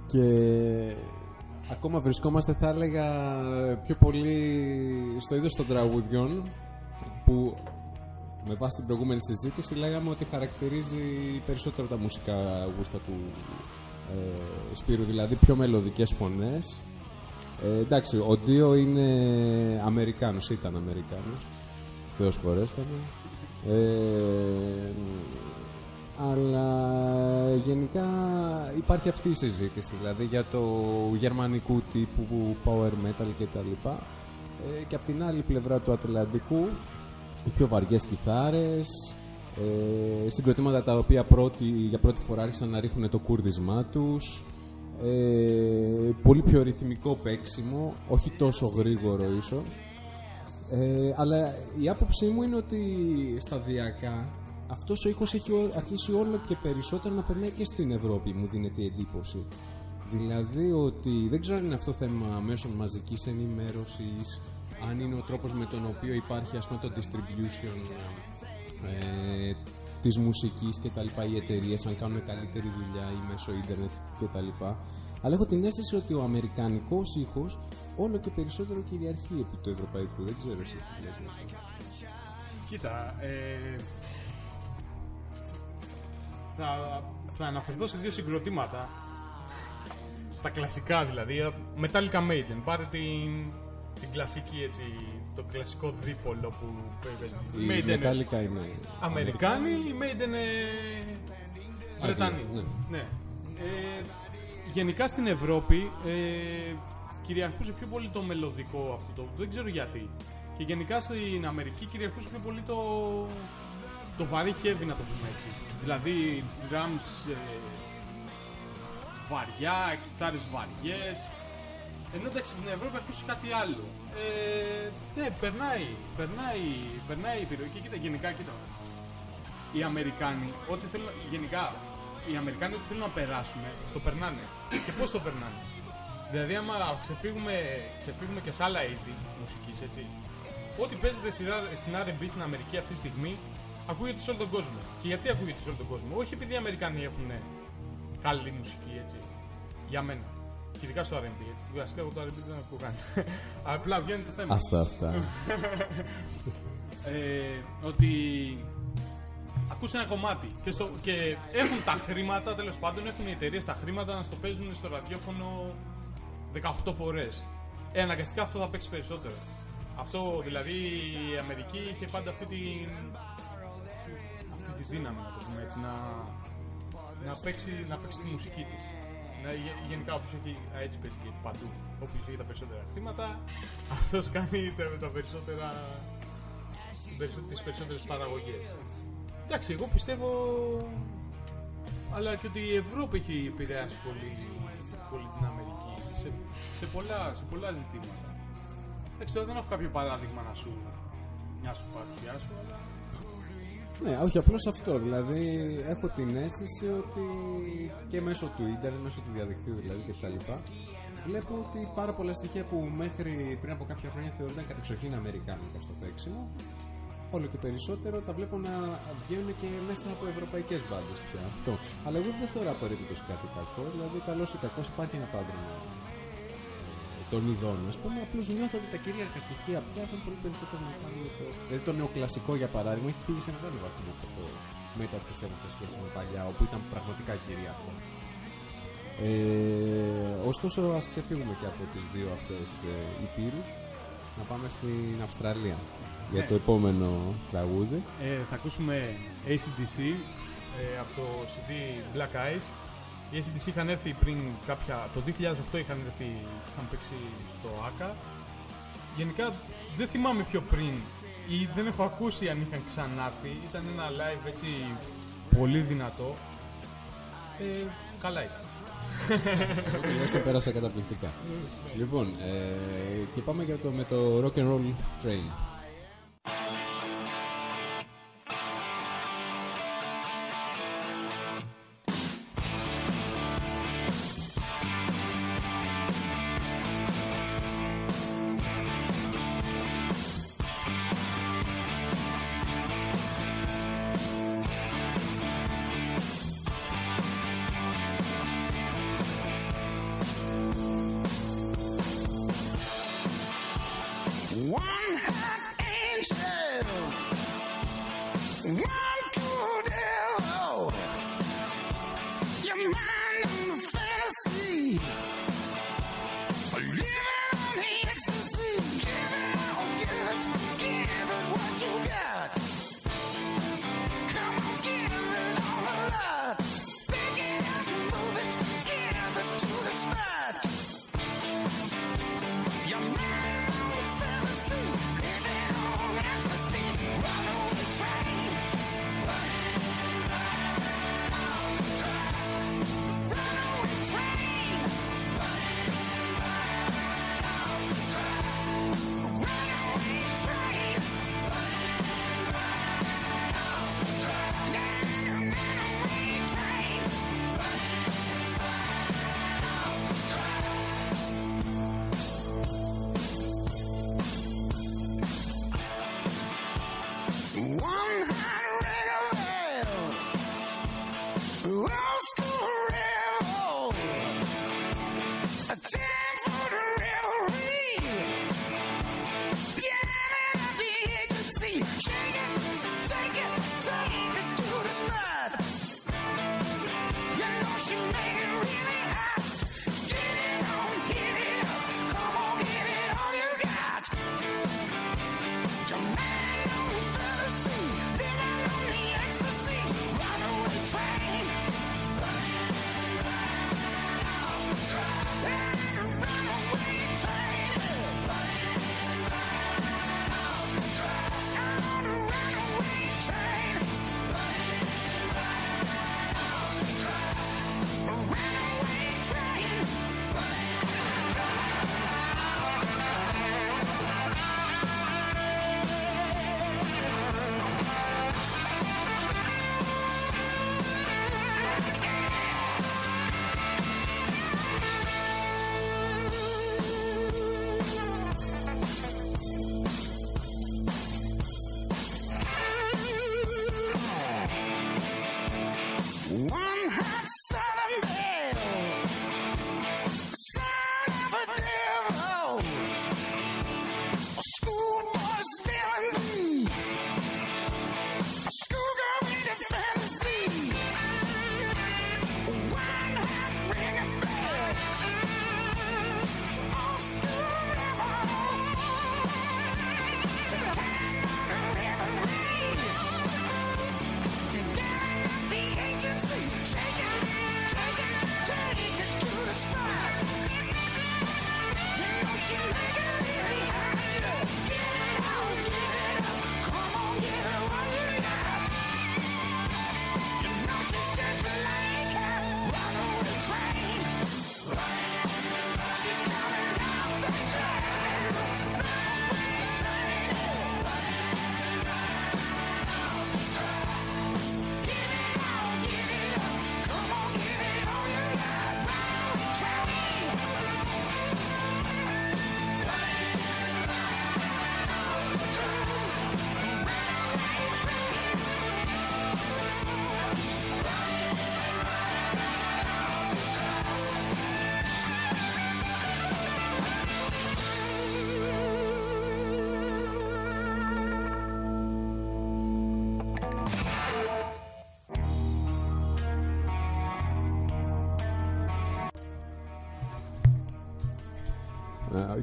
Και ακόμα βρισκόμαστε, θα έλεγα, πιο πολύ στο είδος των τραγουδιών που με βάση την προηγούμενη συζήτηση λέγαμε ότι χαρακτηρίζει περισσότερο τα μουσικά γούστα του ε, Σπύρου, δηλαδή πιο μελωδικές φωνές. Ε, εντάξει, ο Ντίο είναι Αμερικάνος, ήταν Αμερικάνος. Θεός χωρέσταμε. Ε, αλλά γενικά υπάρχει αυτή η συζήτηση, δηλαδή για το γερμανικού τύπου power metal και τα λοιπά. Ε, και από την άλλη πλευρά του Ατλαντικού, οι πιο βαριές κιθάρες, ε, συγκροτήματα τα οποία πρώτη, για πρώτη φορά άρχισαν να ρίχνουν το κούρδισμά τους, ε, πολύ πιο ρυθμικό παίξιμο, όχι τόσο γρήγορο ίσως. Ε, αλλά η άποψή μου είναι ότι σταδιακά αυτός ο ήχος έχει ο- αρχίσει όλο και περισσότερο να περνάει και στην Ευρώπη, μου δίνεται η εντύπωση. Δηλαδή ότι δεν ξέρω αν είναι αυτό θέμα μέσων μαζικής ενημέρωσης, αν είναι ο τρόπος με τον οποίο υπάρχει ας πούμε το distribution ε, της μουσικής και τα λοιπά, οι εταιρείες αν κάνουν καλύτερη δουλειά ή μέσω ίντερνετ και τα λοιπά. Αλλά έχω την αίσθηση ότι ο αμερικανικός ήχος όλο και περισσότερο κυριαρχεί επί του ευρωπαϊκού. Δεν ξέρω εσύ τι λες γι' αυτό. Κοίτα, ε, θα, θα αναφερθώ σε δύο συγκροτήματα. Τα κλασικά δηλαδή, Metallica Maiden. Πάρε την, την κλασική έτσι, το κλασικό δίπολο που παίζει. Η Maiden είναι Metallica είναι Αμερικάνοι, η Maiden είναι Βρετανοί. ναι. Ναι. Ε, γενικά στην Ευρώπη ε, κυριαρχούσε πιο πολύ το μελωδικό αυτό το, δεν ξέρω γιατί. Και γενικά στην Αμερική κυριαρχούσε πιο πολύ το, το βαρύ heavy να το πούμε έτσι. Δηλαδή drums ε, βαριά, κιθάρες βαριές. Ενώ εντάξει στην Ευρώπη ακούσεις κάτι άλλο. Ε, ναι, περνάει, περνάει, περνάει η περιοχή. Κοίτα, γενικά, κοίτα. Οι Αμερικάνοι, ό,τι θέλουν, γενικά, οι Αμερικάνοι ό,τι θέλουν να περάσουν, το περνάνε. Και πώς το περνάνε. Δηλαδή, άμα ξεφύγουμε, ξεφύγουμε και σε άλλα είδη μουσικής, έτσι. Ό,τι παίζεται στην R- στην R&B στην Αμερική αυτή τη στιγμή, ακούγεται σε όλο τον κόσμο. Και γιατί ακούγεται σε όλο τον κόσμο; Όχι επειδή οι Αμερικάνοι έχουν καλή μουσική, έτσι. Για μένα. Και ειδικά στο R&B, έτσι. Βασικά εγώ το R&B δεν ακούω καν. (laughs) Απλά βγαίνει το θέμα. Αυτά αυτά. (laughs) Ε, ότι ακούς ένα κομμάτι και, στο, και έχουν τα χρήματα, τέλος πάντων, έχουν οι εταιρείες τα χρήματα να στο παίζουν στο ραδιόφωνο 18 φορές. Ε, αναγκαστικά αυτό θα παίξει περισσότερο. Αυτό δηλαδή η Αμερική είχε πάντα αυτή τη, αυτή τη δύναμη, να το πούμε έτσι, να, να, παίξει, να παίξει τη μουσική της. Να, γε- γενικά όποιος έχει, α, έτσι παίζει και παντού. Όποιος έχει τα περισσότερα χρήματα, (laughs) αυτός κάνει τα, τα περισσότερα περισσο- τις περισσότερες παραγωγές. Εντάξει, εγώ πιστεύω αλλά και ότι η Ευρώπη έχει επηρεάσει πολύ, πολύ την Αμερική σε, σε, πολλά, σε πολλά ζητήματα. Εντάξει, τώρα δεν έχω κάποιο παράδειγμα να σου, να σου παρουσιάσω, αλλά Ναι, όχι απλώς αυτό. Δηλαδή έχω την αίσθηση ότι και μέσω του ίντερνετ, μέσω του διαδικτύου δηλαδή και τα λοιπά, βλέπω ότι πάρα πολλά στοιχεία που μέχρι πριν από κάποια χρόνια θεωρούνταν κατεξοχήν αμερικάνικα στο παίξιμο, όλο και περισσότερο τα βλέπω να βγαίνουν και μέσα από ευρωπαϊκές μπάντες πια. Αυτό. Αλλά εγώ δεν το θεωρώ απαραίτητος κάτι κακό, δηλαδή καλός ή κακός υπάρχει ένα πάντρεμα των ειδών, ας πούμε. Απλώς νιώθω ότι τα κυρίαρχα στοιχεία πια έχουν πολύ περισσότερο να κάνουν με το. Δηλαδή το νεοκλασικό για παράδειγμα έχει φύγει σε μεγάλο βαθμό από το metal πιστεύω σε σχέση με παλιά, όπου ήταν πραγματικά κυρίαρχο. Ε, ωστόσο, ας ξεφύγουμε και από τις δύο αυτές ε, υπήρους να πάμε στην Αυστραλία για το επόμενο τραγούδι. ε, θα ακούσουμε ACDC ε, από το CD Black Eyes. Οι ACDC είχαν έρθει πριν κάποια. Το 2008 είχαν έρθει, είχαν παίξει στο AKA. Γενικά δεν θυμάμαι πιο πριν ή δεν έχω ακούσει αν είχαν ξανάρθει. Ήταν ένα live έτσι πολύ δυνατό. Ε, καλά ήταν. (laughs) Εγώ το πέρασα καταπληκτικά. λοιπόν, ε, και πάμε για το, με το Rock and Roll Train.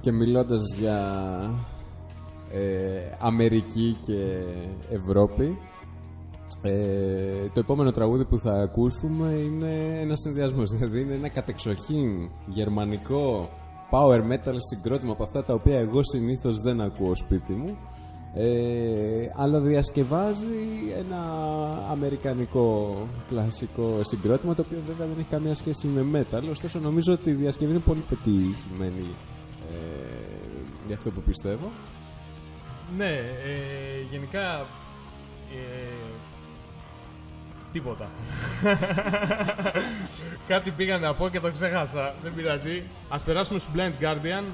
Και μιλώντας για ε, Αμερική και Ευρώπη, ε, το επόμενο τραγούδι που θα ακούσουμε είναι ένας συνδυασμός. Δηλαδή είναι ένα κατεξοχήν γερμανικό power metal συγκρότημα από αυτά τα οποία εγώ συνήθως δεν ακούω σπίτι μου. Ε, αλλά διασκευάζει ένα αμερικανικό κλασικό συγκρότημα το οποίο βέβαια δεν έχει καμία σχέση με metal ωστόσο νομίζω ότι η διασκευή είναι πολύ πετυχημένη ε, για αυτό που πιστεύω Ναι, ε, γενικά. Ε, τίποτα. (laughs) Κάτι πήγα να πω και το ξέχασα. Δεν πειράζει. Ας περάσουμε στο Blind Guardian.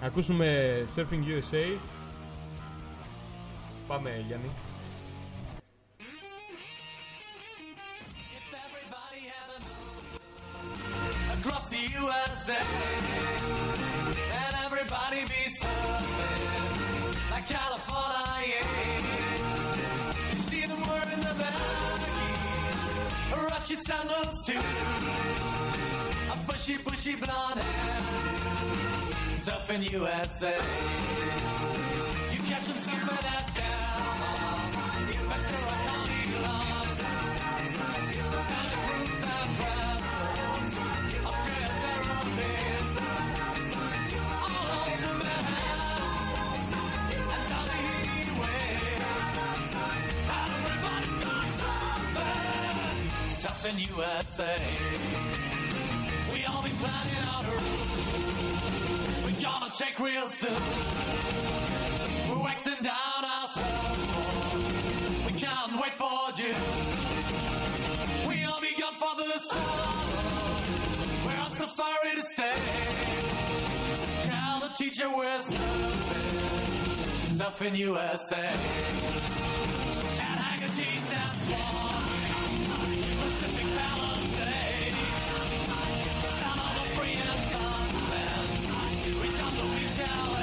Ακούσουμε Surfing USA. Πάμε, Γιάννη. If everybody had a across the USA and everybody be surfing like California. You see them wearing the baggies, Ruchy sandals too, a bushy, bushy blonde hair, surfing USA. You catch them surfing at Dallas, Ventura County Lost. Santa Cruz, San Francisco, surfing USA. We all be planning out a route we're gonna check real soon. We're waxing down our surfboards. We can't wait for June. We all begun for the summer. We're on safari to stay. Tell the teacher we're surfing, surfing USA. At Haggerty, San Juan, tell.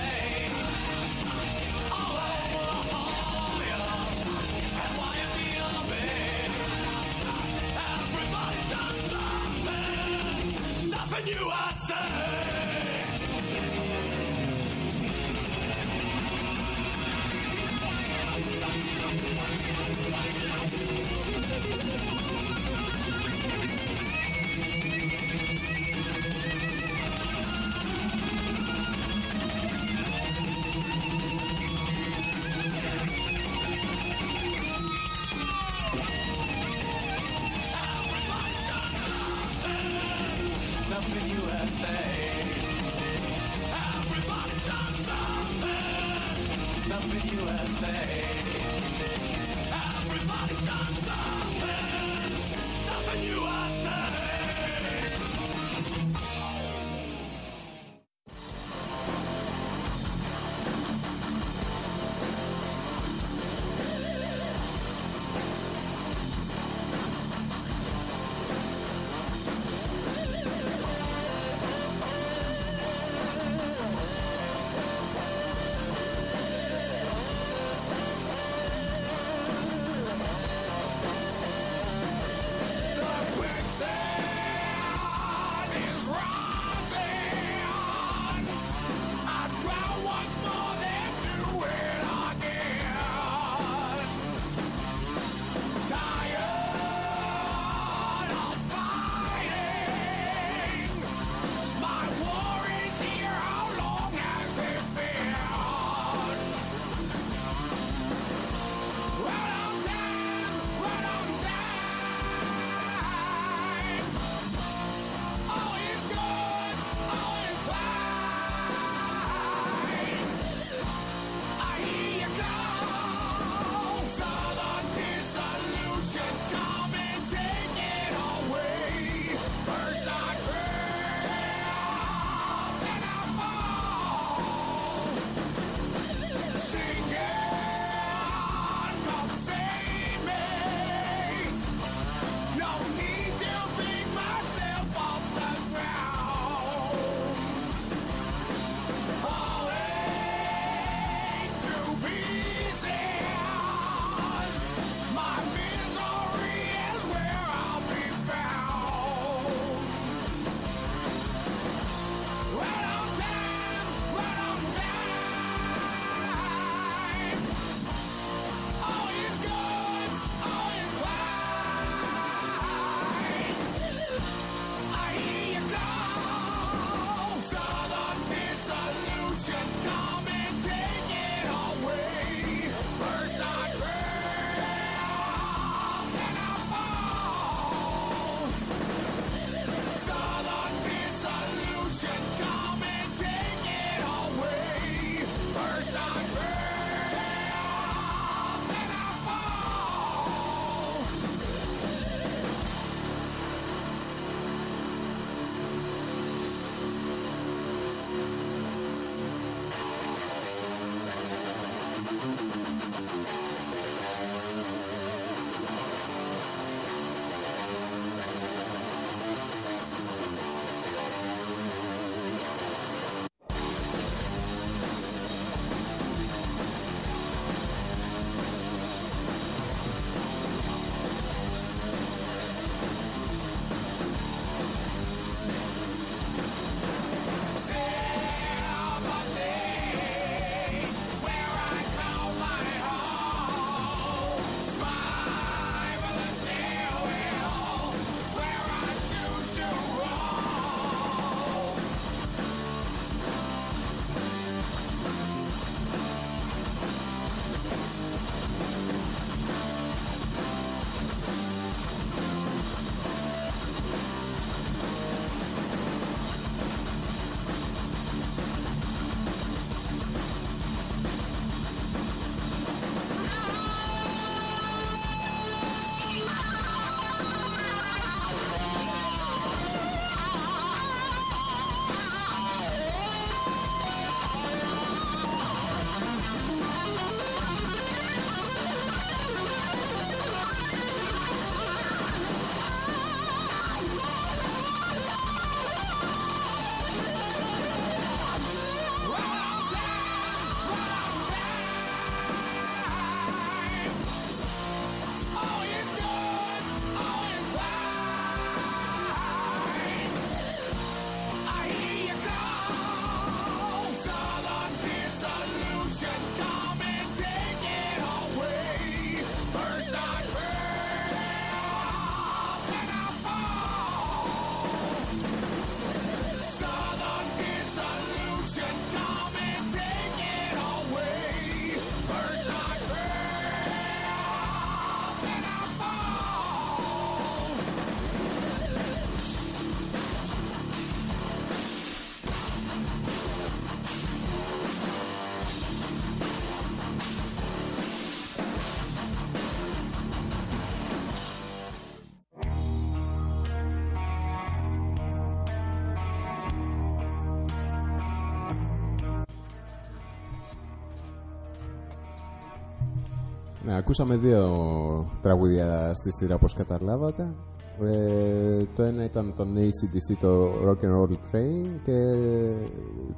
Ακούσαμε δύο τραγούδια στη σειρά όπως καταλάβατε. Ε, το ένα ήταν το ACDC, το Rock and Roll Train και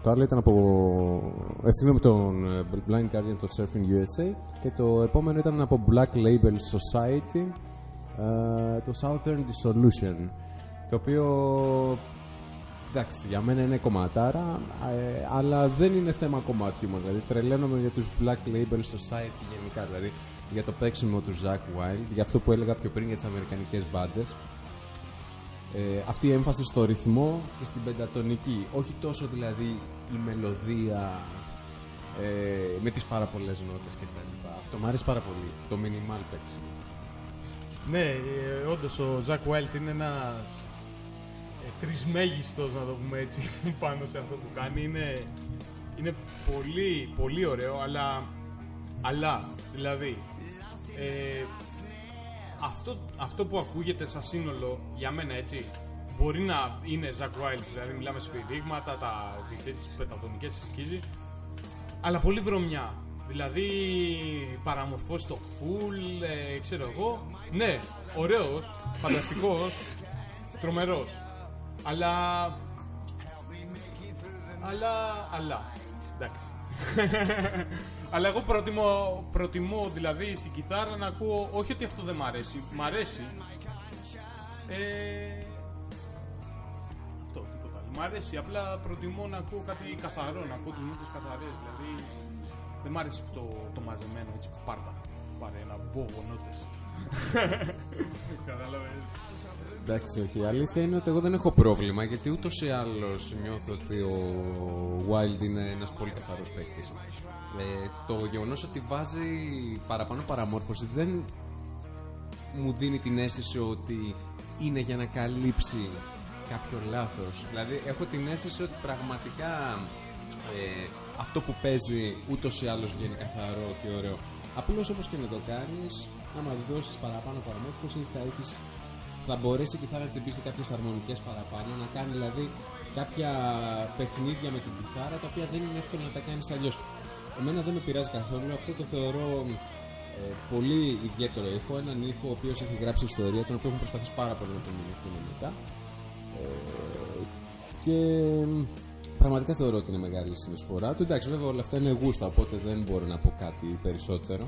το άλλο ήταν από ε, συγγνώμη, τον ε, Blind Guardian, το Surfing USA και το επόμενο ήταν από Black Label Society, ε, το Southern Dissolution το οποίο εντάξει για μένα είναι κομματάρα ε, αλλά δεν είναι θέμα κομμάτιου μου δηλαδή τρελαίνομαι για τους Black Label Society γενικά δηλαδή για το παίξιμο του Zack Wild για αυτό που έλεγα πιο πριν για τις αμερικανικές μπάντες. Ε, αυτή η έμφαση στο ρυθμό και στην πεντατονική όχι τόσο δηλαδή η μελωδία ε, με τις πάρα πολλές νότες και τα λοιπά. Αυτό μου αρέσει πάρα πολύ το minimal παίξιμο. Ναι, ε, όντως ο Ζακ Wild είναι ένας ε, τρισμέγιστος, να το πούμε έτσι, (laughs) πάνω σε αυτό που κάνει. Είναι, είναι πολύ, πολύ ωραίο, αλλά, αλλά δηλαδή, ε, αυτό, αυτό που ακούγεται σαν σύνολο, για μένα έτσι, μπορεί να είναι Ζακ Wild, δηλαδή μιλάμε σφυρίγματα, τα τις πεντατονικές σκίζει, αλλά πολύ βρωμιά. Δηλαδή παραμορφώσει το full, ε, ξέρω εγώ. Ναι, ωραίος, φανταστικός, τρομερός. Αλλά... Αλλά... Αλλά... Εντάξει. (laughs) αλλά εγώ προτιμώ, προτιμώ δηλαδή στην κιθάρα να ακούω, όχι ότι αυτό δεν μ' αρέσει, μ' αρέσει. Ε, αυτό, τίποτα άλλο. Μ' αρέσει, απλά προτιμώ να ακούω κάτι καθαρό, να ακούω τις νότες καθαρές, δηλαδή δεν μ' αρέσει το, το μαζεμένο έτσι πάρτα. Πάρε ένα μπόγο νότες. (laughs) Κατάλαβες. Εντάξει, όχι. Η αλήθεια είναι ότι εγώ δεν έχω πρόβλημα γιατί ούτως ή άλλως νιώθω ότι ο Wild είναι ένας πολύ καθαρός παίκτης. Ε, το γεγονός ότι βάζει παραπάνω παραμόρφωση δεν μου δίνει την αίσθηση ότι είναι για να καλύψει κάποιο λάθος. Δηλαδή έχω την αίσθηση ότι πραγματικά ε, αυτό που παίζει ούτως ή άλλως βγαίνει καθαρό και ωραίο. Απλώς όπως και να το κάνεις, άμα δώσεις παραπάνω παραμόρφωση θα έχεις θα μπορέσει και να τσιμπήσει κάποιες αρμονικές παραπάνω, να κάνει δηλαδή κάποια παιχνίδια με την κιθάρα τα οποία δεν είναι εύκολο να τα κάνεις αλλιώς. Εμένα δεν με πειράζει καθόλου, αυτό το θεωρώ ε, πολύ ιδιαίτερο ήχο, έναν ήχο ο οποίος έχει γράψει ιστορία, τον οποίο έχουν προσπαθήσει πάρα πολύ να τον μιμηθούν μετά. Ε, και πραγματικά θεωρώ ότι είναι μεγάλη η συνεισφορά του. Εντάξει, βέβαια όλα αυτά είναι γούστα, οπότε δεν μπορώ να πω κάτι περισσότερο.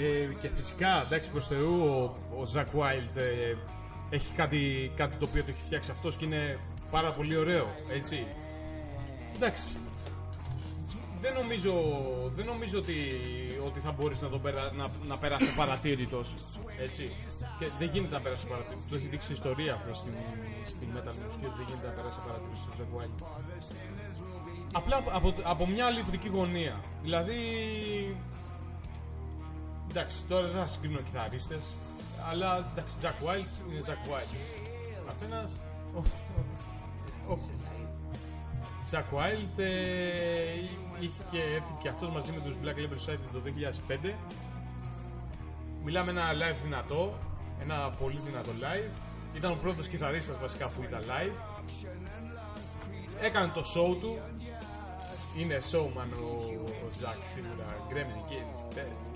Ε, και φυσικά, εντάξει, προς Θεού, ο, ο Ζακ Wild ε, έχει κάτι, κάτι το οποίο το έχει φτιάξει αυτός και είναι πάρα πολύ ωραίο, έτσι. Εντάξει. Δεν νομίζω, δεν νομίζω ότι, ότι θα μπορείς να, τον περα, να, να περάσει παρατήρητος, έτσι. Και δεν γίνεται να περάσει παρατήρητος. Το έχει δείξει η ιστορία αυτός στην, στη metal μουσική ότι δεν γίνεται να περάσει παρατήρητος στο Ζακ Wild. Απλά από, από μια άλλη οπτική γωνία. Δηλαδή, Εντάξει, τώρα δεν θα συγκρίνω κιθαρίστες, αλλά εντάξει, Jack Wild είναι Jack Wild. Καθένας... ο- ο- ο- Jack Wild ε, είχε έρθει και αυτός μαζί με τους Black Label Society το 2005. Μιλάμε ένα live δυνατό, ένα πολύ δυνατό live. Ήταν ο πρώτος κιθαρίστας βασικά που ήταν live. Έκανε το show του, είναι showman ο, ο Ζακ σίγουρα. Γκρέμιζε εκεί, εκεί,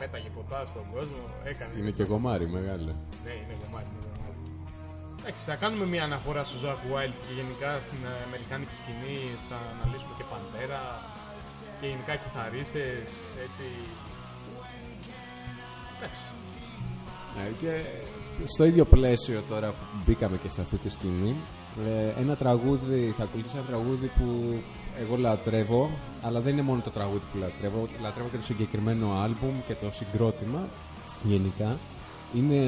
πέταγε ποτά στον κόσμο. Έκανε. Είναι και κομμάρι μεγάλο. Ναι, είναι κομμάτι. είναι κομμάτι. Εντάξει, θα κάνουμε μια αναφορά στο Zack Wild και γενικά στην ε, αμερικάνικη σκηνή. Θα αναλύσουμε και Παντέρα και γενικά κιθαρίστες, έτσι. Εντάξει. Ναι, και στο ίδιο πλαίσιο τώρα που μπήκαμε και σε αυτή τη σκηνή ε, ένα τραγούδι, θα ακολουθήσει ένα τραγούδι που εγώ λατρεύω αλλά δεν είναι μόνο το τραγούδι που λατρεύω. Λατρεύω και το συγκεκριμένο άλμπουμ και το συγκρότημα γενικά. Είναι,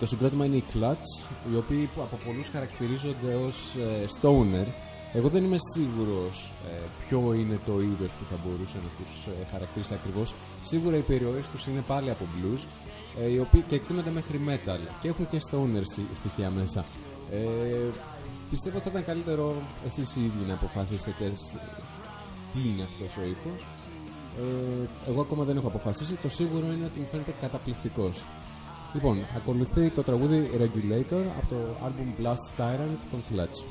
το συγκρότημα είναι οι Clutch οι οποίοι που από πολλούς χαρακτηρίζονται ως ε, stoner. Εγώ δεν είμαι σίγουρος ε, ποιο είναι το είδος που θα μπορούσε να τους ε, χαρακτηρίσει ακριβώς. Σίγουρα οι περιοχές τους είναι πάλι από blues ε, οι οποίοι και εκτείνονται μέχρι metal και έχουν και stoner στοι- στοιχεία μέσα. Ε, πιστεύω θα ήταν καλύτερο εσείς οι ίδιοι να αποφασίσετε σ- τι είναι αυτός ο ήχος. Ε, εγώ ακόμα δεν έχω αποφασίσει. Το σίγουρο είναι ότι μου φαίνεται καταπληκτικός. Λοιπόν, ακολουθεί το τραγούδι Regulator από το album Blast Tyrant των Clutch.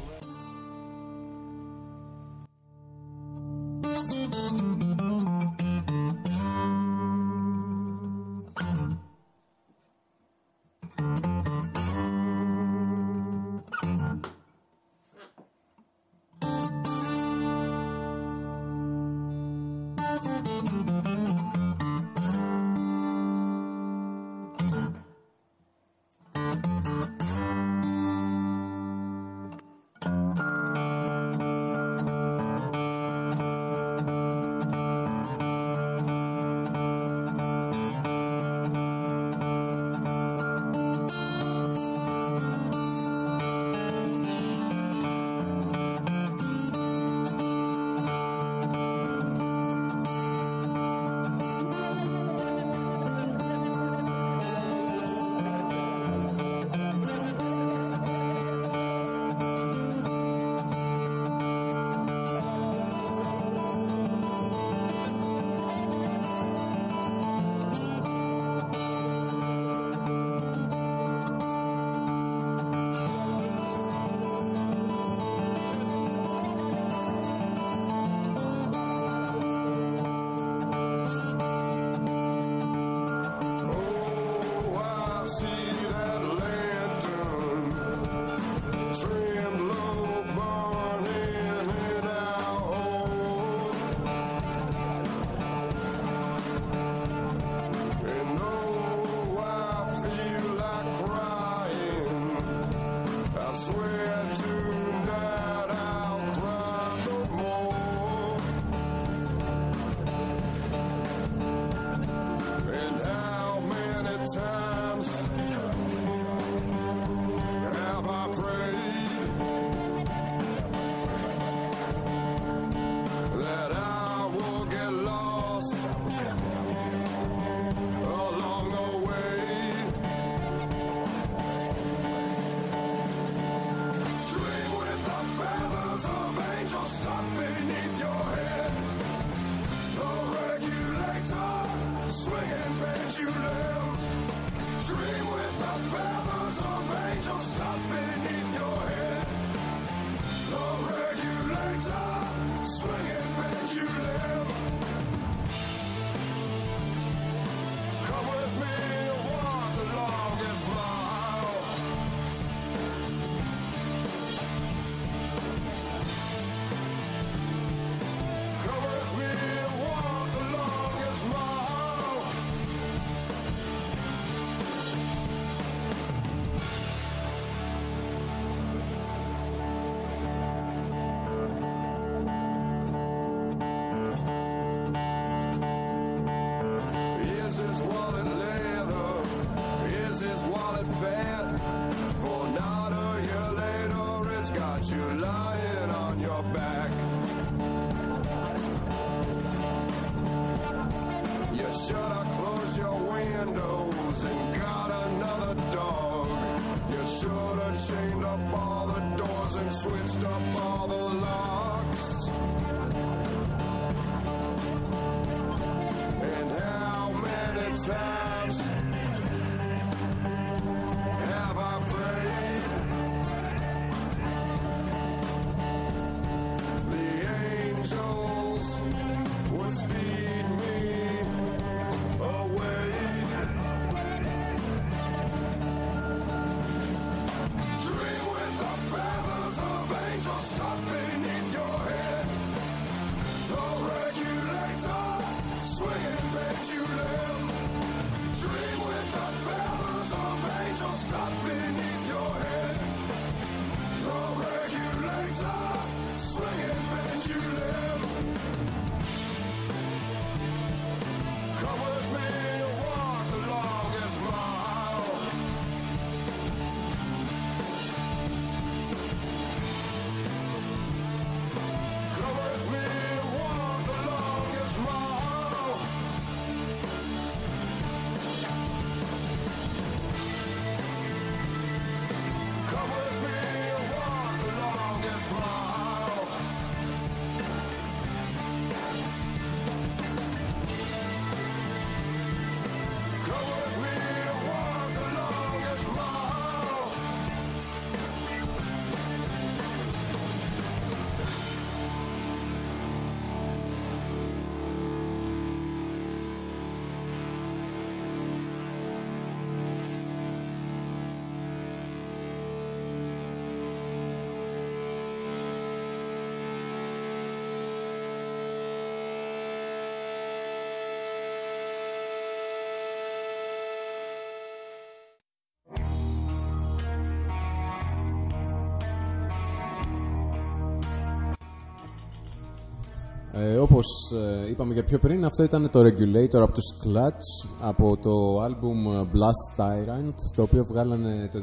Ε, όπως ε, είπαμε και πιο πριν, αυτό ήταν το Regulator από τους Clutch από το album Blast Tyrant, το οποίο βγάλανε το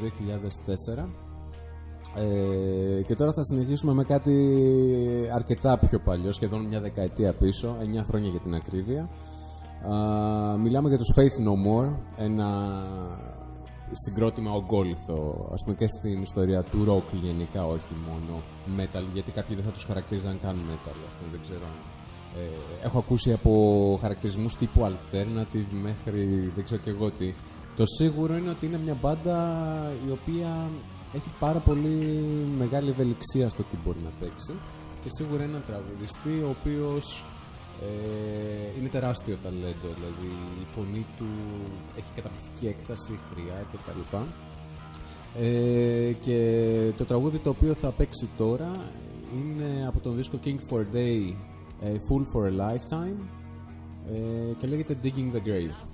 2004. Ε, και τώρα θα συνεχίσουμε με κάτι αρκετά πιο παλιό, σχεδόν μια δεκαετία πίσω, 9 χρόνια για την ακρίβεια. Α, μιλάμε για τους Faith No More, ένα συγκρότημα ογκόλυθο, ας πούμε και στην ιστορία του rock γενικά, όχι μόνο metal, γιατί κάποιοι δεν θα τους χαρακτήριζαν καν metal, ας πούμε, δεν ξέρω. Ε, έχω ακούσει από χαρακτηρισμούς τύπου alternative μέχρι δεν ξέρω και εγώ τι. Το σίγουρο είναι ότι είναι μια μπάντα η οποία έχει πάρα πολύ μεγάλη ευελιξία στο τι μπορεί να παίξει και σίγουρα είναι ένα τραγουδιστή ο οποίος ε, είναι τεράστιο ταλέντο, δηλαδή η φωνή του έχει καταπληκτική έκταση, χρειά κτλ. Ε, και το τραγούδι το οποίο θα παίξει τώρα είναι από τον δίσκο King for a Day, ε, Full for a Lifetime ε, και λέγεται Digging the Grave.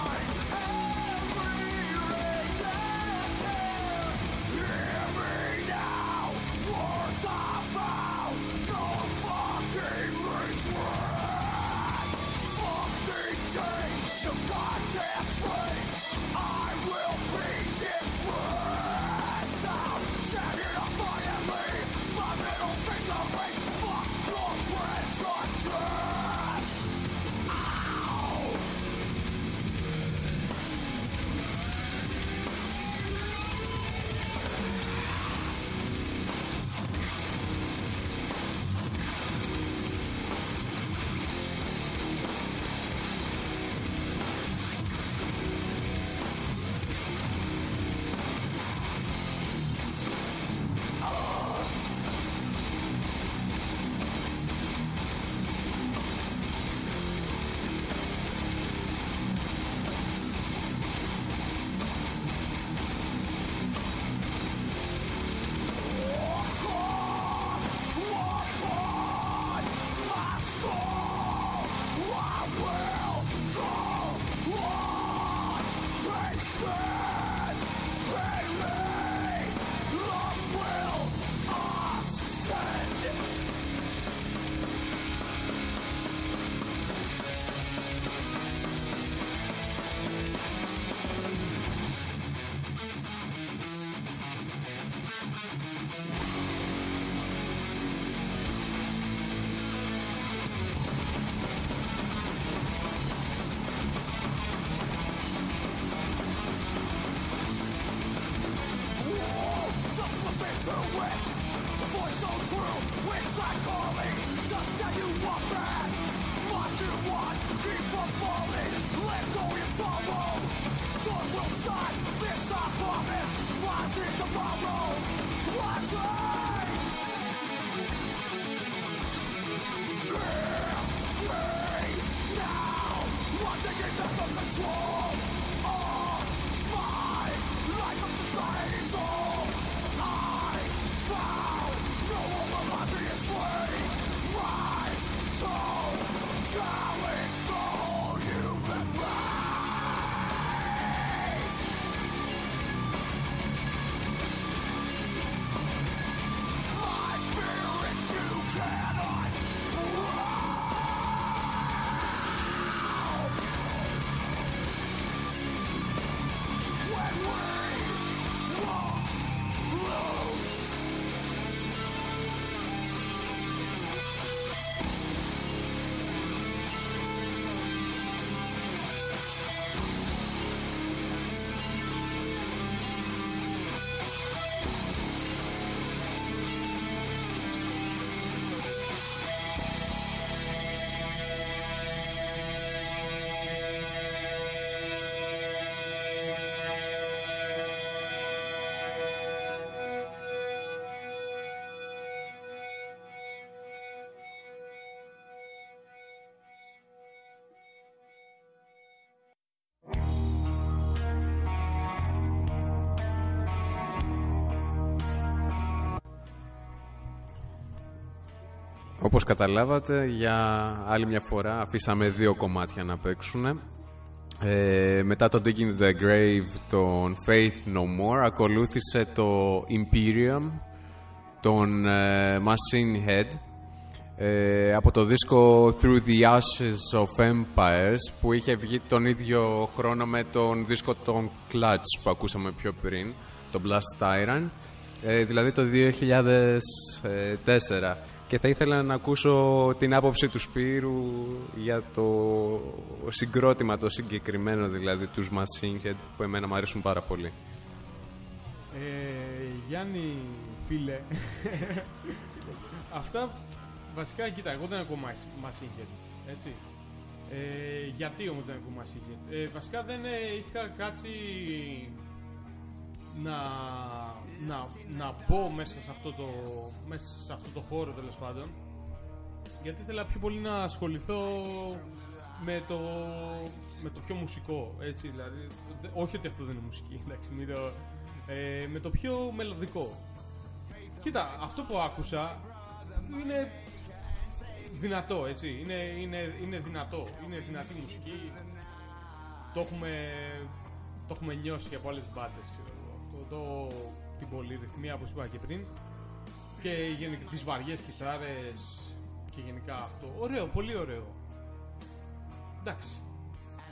Όπως καταλάβατε, για άλλη μια φορά αφήσαμε δύο κομμάτια να παίξουν. Ε, μετά το Digging the Grave των Faith No More ακολούθησε το Imperium των ε, Machine Head. Ε, από το δίσκο Through the Ashes of Empires που είχε βγει τον ίδιο χρόνο με τον δίσκο των Clutch που ακούσαμε πιο πριν, τον Blast Tyrant. Ε, δηλαδή το 2004 και θα ήθελα να ακούσω την άποψη του Σπύρου για το συγκρότημα το συγκεκριμένο, δηλαδή τους Machine Head που εμένα μου αρέσουν πάρα πολύ. Ε, Γιάννη, φίλε, αυτά βασικά, κοίτα, εγώ δεν ακούω Mas- Machine Head, έτσι. Ε, γιατί όμως δεν ακούω Machine Head. Ε, βασικά δεν ε, είχα κάτσει να, να, να πω μέσα σε, αυτό το, μέσα σε αυτό το χώρο τέλος πάντων. Γιατί ήθελα πιο πολύ να ασχοληθώ με το, με το πιο μουσικό, έτσι, δηλαδή, δε- όχι ότι αυτό δεν είναι μουσική, εντάξει, μην το, ε, με το πιο μελωδικό. Κοίτα, αυτό που άκουσα είναι δυνατό, έτσι, είναι, είναι, είναι δυνατό, είναι δυνατή μουσική, το έχουμε, το έχουμε νιώσει και από άλλες μπάντες, ξέρω εγώ, αυτό το, την πολυρυθμία, όπως είπα και πριν, και γενικά τις βαριές κιθάρες και γενικά αυτό. Ωραίο, πολύ ωραίο. Εντάξει.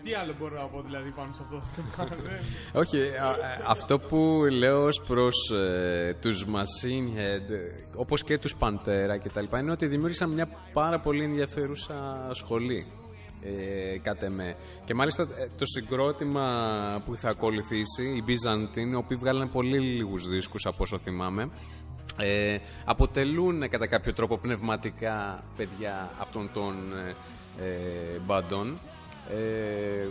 Τι άλλο μπορώ να πω δηλαδή πάνω σε αυτό το θέμα. (laughs) δεν- Όχι, α- ε, αυτό που λέω ως προς ε, τους Machine Head, ε, όπως και τους Pantera και τα λοιπά, είναι ότι δημιούργησαν μια πάρα πολύ ενδιαφέρουσα σχολή. Ε, κατ' εμέ. Και μάλιστα ε, το συγκρότημα που θα ακολουθήσει, οι Byzantine, οι οποίοι βγάλανε πολύ λίγους δίσκους από όσο θυμάμαι, ε, αποτελούν κατά κάποιο τρόπο πνευματικά παιδιά αυτών των ε, ε, μπαντών. Ε,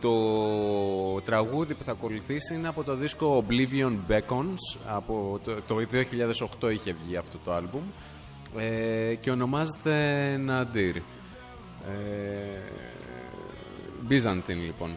το τραγούδι που θα ακολουθήσει είναι από το δίσκο Oblivion Beacons από το, το 2008 είχε βγει αυτό το άλμπουμ ε, και ονομάζεται Nadir ε, Byzantine λοιπόν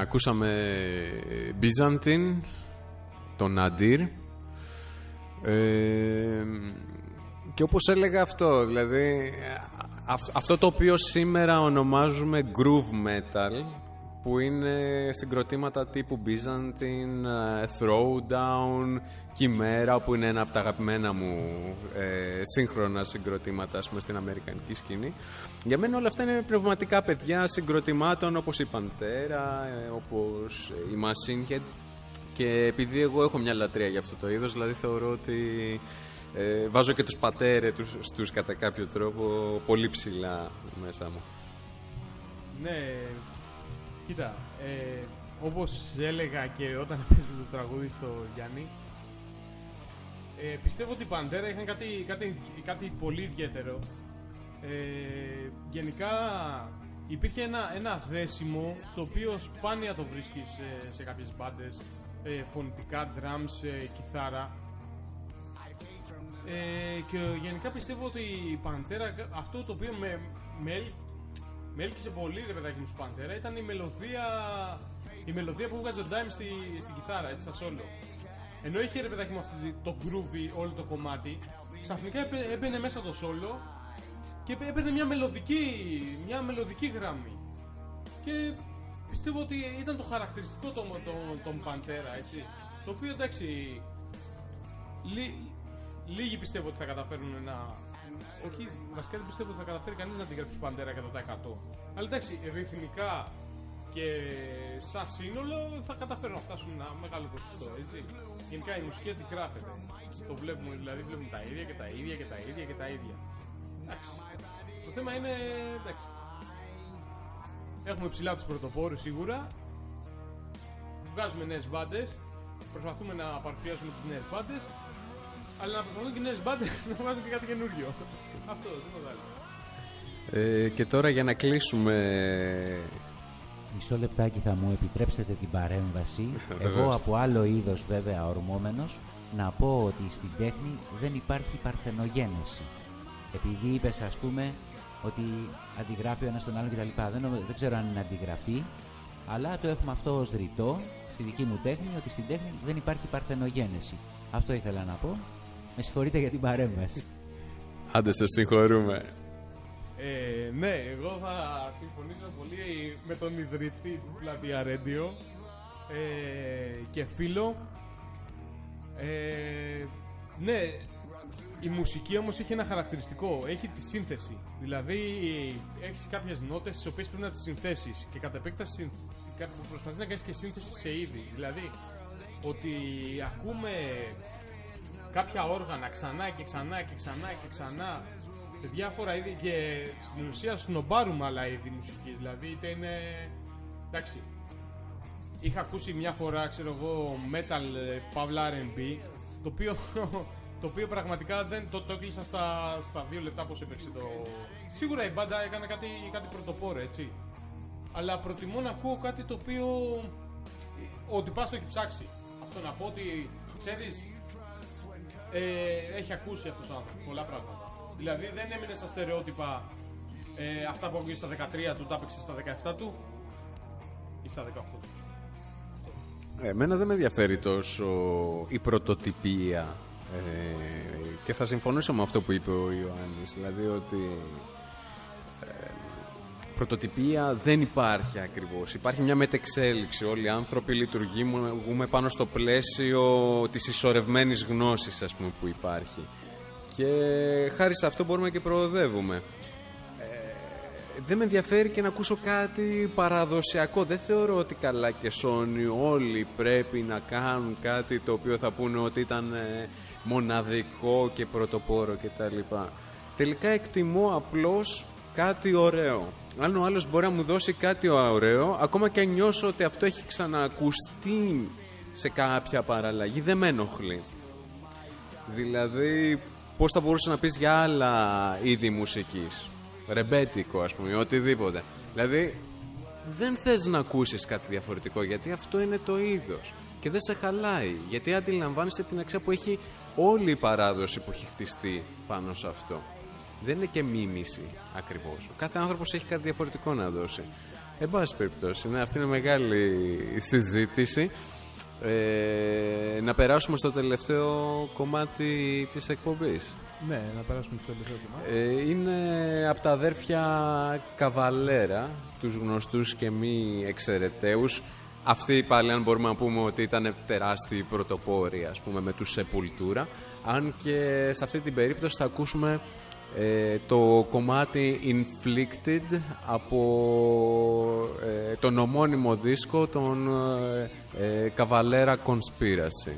ακούσαμε Byzantine, τον Nadir. Ε, και όπως έλεγα αυτό, δηλαδή αυ- αυτό το οποίο σήμερα ονομάζουμε groove metal που είναι συγκροτήματα τύπου Byzantine, ε, Throwdown, Chimera που είναι ένα από τα αγαπημένα μου ε, σύγχρονα συγκροτήματα ας πούμε, στην αμερικανική σκηνή. Για μένα όλα αυτά είναι πνευματικά παιδιά συγκροτημάτων όπως η Pantera, ε, όπως η Machine Head και επειδή εγώ έχω μια λατρεία για αυτό το είδος, δηλαδή θεωρώ ότι ε, βάζω και τους πατέρες τους, στους κατά κάποιο τρόπο πολύ ψηλά μέσα μου. Ναι, κοίτα, ε, όπως έλεγα και όταν (laughs) έπαιζε το τραγούδι στο Γιάννη, ε, πιστεύω ότι οι Παντέρα είχαν κάτι, κάτι, κάτι πολύ ιδιαίτερο. Ε, γενικά υπήρχε ένα, ένα δέσιμο το οποίο σπάνια το βρίσκεις σε, σε κάποιες μπάντες, ε, φωνητικά, drums, ε, κιθάρα. Ε, και γενικά πιστεύω ότι η Παντέρα, αυτό το οποίο με, με, έλ- με έλκυσε πολύ ρε παιδάκι μου στο Παντέρα ήταν η μελωδία, η μελωδία που βγάζει ο Dime στη, στην κιθάρα, έτσι στα solo. Ενώ είχε ρε παιδάκι μου αυτό το groovy όλο το κομμάτι, ξαφνικά έπαι- έμπαινε μέσα το solo και έπαιρνε μια μελωδική, μια μελωδική γραμμή. Και πιστεύω ότι ήταν το χαρακτηριστικό των το, τον Παντέρα, έτσι. Το οποίο εντάξει, λί- λίγοι πιστεύω ότι θα καταφέρουν να. Όχι, βασικά δεν πιστεύω ότι θα καταφέρει κανείς να αντιγράψει του Παντέρα 100%. Αλλά εντάξει, ρυθμικά και σαν σύνολο θα καταφέρουν να φτάσουν ένα μεγάλο ποσοστό, έτσι. Γενικά η μουσική αντιγράφεται. Το βλέπουμε, δηλαδή βλέπουμε τα ίδια και τα ίδια και τα ίδια και τα ίδια. Εντάξει. Το θέμα είναι. Εντάξει. Έχουμε ψηλά τους πρωτοπόρους σίγουρα. Βγάζουμε νέες μπάντες. Προσπαθούμε να παρουσιάσουμε τις νέες μπάντες. Αλλά να προσπαθούν και οι νέες μπάντε (laughs) να βγάζουν και κάτι καινούριο. Αυτό, τίποτα άλλο. Ε, και τώρα για να κλείσουμε Μισό λεπτάκι θα μου επιτρέψετε την παρέμβαση. (laughs) Βεβαίως. Εγώ από άλλο είδος βέβαια ορμόμενος να πω ότι στην τέχνη δεν υπάρχει παρθενογένεση. Επειδή είπες ας πούμε ότι αντιγράφει ο ένας τον άλλον κτλ. Δεν, νομι- δεν ξέρω αν είναι αντιγραφή, αλλά το έχουμε αυτό ως ρητό στη δική μου τέχνη, ότι στην τέχνη δεν υπάρχει παρθενογένεση. Αυτό ήθελα να πω. Με συγχωρείτε για την παρέμβαση. Άντε σε συγχωρούμε. Ε, ναι, εγώ θα συμφωνήσω πολύ με τον ιδρυτή του Πλατεία Radio ε, και φίλο. Ε, ναι, η μουσική όμως έχει ένα χαρακτηριστικό, έχει τη σύνθεση. Δηλαδή, έχεις κάποιες νότες τις οποίες πρέπει να τις συνθέσεις και κατ' επέκταση συν- κα- προσπαθείς να κάνεις και σύνθεση σε είδη. Δηλαδή, ότι ακούμε κάποια όργανα ξανά και ξανά και ξανά και ξανά σε διάφορα είδη και στην ουσία σνομπάρουμε άλλα είδη μουσικής. Δηλαδή είτε είναι. Εντάξει. Είχα ακούσει μια φορά, ξέρω εγώ, metal ε, παύλα RB, το οποίο, το οποίο πραγματικά δεν το, το έκλεισα στα, στα δύο λεπτά πως έπαιξε το. Σίγουρα η μπάντα έκανε κάτι, κάτι πρωτοπόρο, έτσι. Αλλά προτιμώ να ακούω κάτι το οποίο. Ο τυπάς το έχει ψάξει. Αυτό να πω ότι, ξέρεις, ε, έχει ακούσει αυτός ο άνθρωπος πολλά πράγματα. Δηλαδή δεν έμεινε στα στερεότυπα ε, αυτά που άκουγε στα 13 του, τα έπαιξε στα 17 του ή στα 18 του. Εμένα δεν με ενδιαφέρει τόσο η πρωτοτυπία ε, και θα συμφωνήσω με αυτό που είπε ο Ιωάννης δηλαδή ότι ε, πρωτοτυπία δεν υπάρχει ακριβώς υπάρχει μια μετεξέλιξη όλοι οι άνθρωποι λειτουργούμε πάνω στο πλαίσιο της ισορρευμένης γνώσης ας πούμε που υπάρχει και χάρη σε αυτό μπορούμε και προοδεύουμε δεν με ενδιαφέρει και να ακούσω κάτι παραδοσιακό. Δεν θεωρώ ότι καλά και Sony όλοι πρέπει να κάνουν κάτι το οποίο θα πούνε ότι ήταν ε, μοναδικό και πρωτοπόρο κτλ. Τελικά εκτιμώ απλώς κάτι ωραίο. Αν ο άλλος μπορεί να μου δώσει κάτι ωραίο, ακόμα και αν νιώσω ότι αυτό έχει ξαναακουστεί σε κάποια παραλλαγή, δεν με ενοχλεί. Δηλαδή, πώς θα μπορούσε να πεις για άλλα είδη μουσικής; Ρεμπέτικο, ας πούμε, ή οτιδήποτε. Δηλαδή, δεν θες να ακούσεις κάτι διαφορετικό, γιατί αυτό είναι το είδος. Και δεν σε χαλάει, γιατί αντιλαμβάνεσαι την αξία που έχει όλη η παράδοση που έχει χτιστεί πάνω σε αυτό. Δεν είναι και μίμηση ακριβώς. Ο κάθε άνθρωπος έχει κάτι διαφορετικό να δώσει. Εν πάση περιπτώσει, ναι, αυτή είναι μεγάλη συζήτηση. Ε, να περάσουμε στο τελευταίο κομμάτι της εκπομπής. Ναι, να περάσουμε στο τελευταίο κομμάτι. Ε, είναι από τα αδέρφια Καβαλέρα, τους γνωστούς και μη εξαιρεταίους. Αυτοί πάλι αν μπορούμε να πούμε ότι ήταν τεράστιοι πρωτοπόροι ας πούμε με τους Σεπουλτούρα. Αν και σε αυτή την περίπτωση θα ακούσουμε ε, το κομμάτι Inflicted από ε, τον ομώνυμο δίσκο των ε, ε, Cavalera Conspiracy.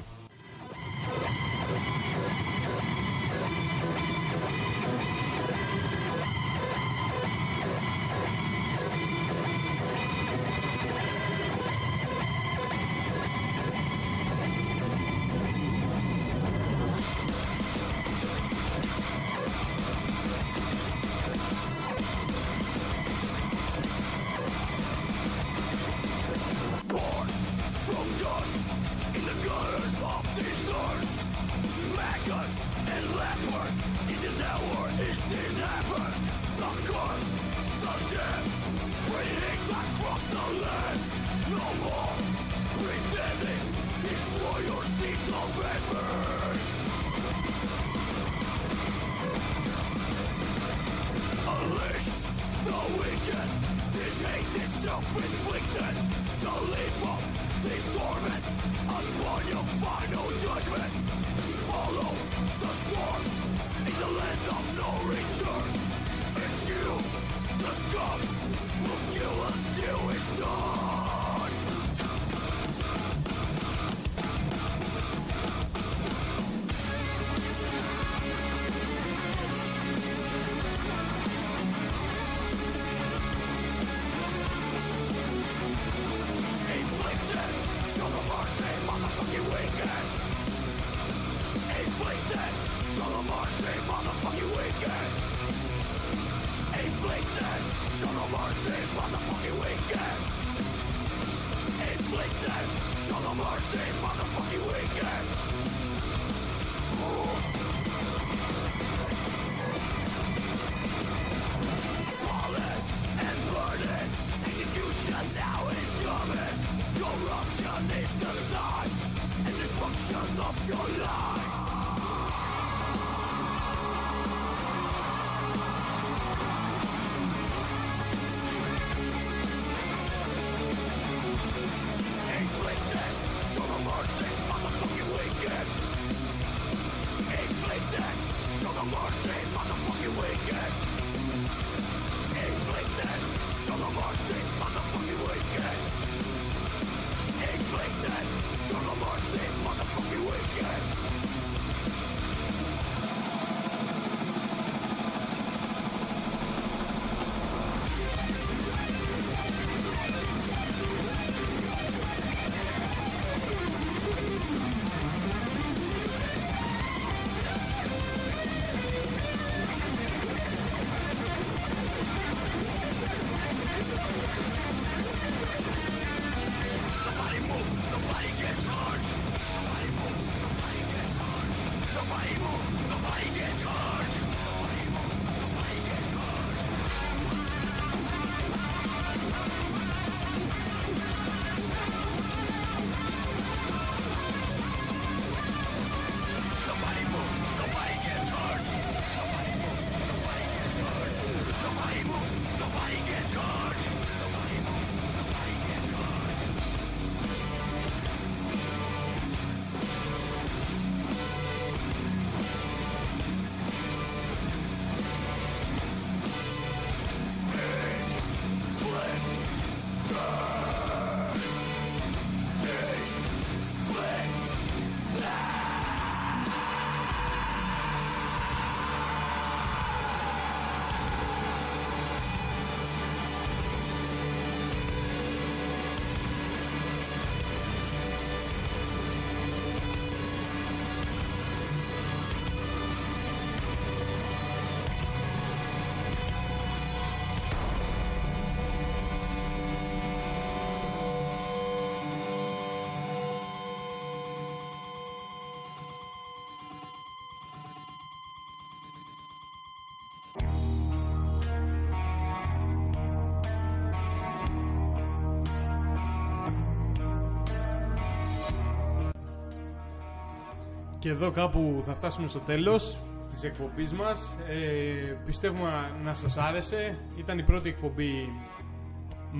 Και εδώ κάπου θα φτάσουμε στο τέλος της εκπομπής μας. Ε, πιστεύουμε να σας άρεσε. Ήταν η πρώτη εκπομπή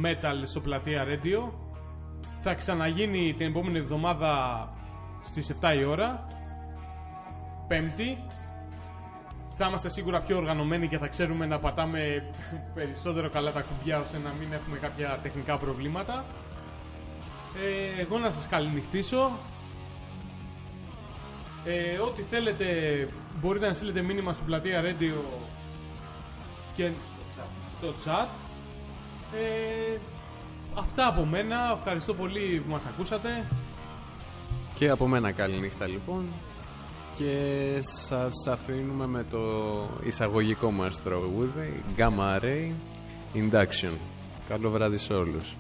Metal στο Πλατεία Radio. Θα ξαναγίνει την επόμενη εβδομάδα στις 7 η ώρα. Πέμπτη. Θα είμαστε σίγουρα πιο οργανωμένοι και θα ξέρουμε να πατάμε περισσότερο καλά τα κουμπιά ώστε να μην έχουμε κάποια τεχνικά προβλήματα. Ε, εγώ να σας καληνυχτήσω. Ε, ό,τι θέλετε μπορείτε να στείλετε μήνυμα στο πλατεία Radio και στο chat. Ε, αυτά από μένα. Ευχαριστώ πολύ που μας ακούσατε. Και από μένα καλή νύχτα λοιπόν και σας αφήνουμε με το εισαγωγικό μας τραγούδι Gamma Ray Induction. Καλό βράδυ σε όλους.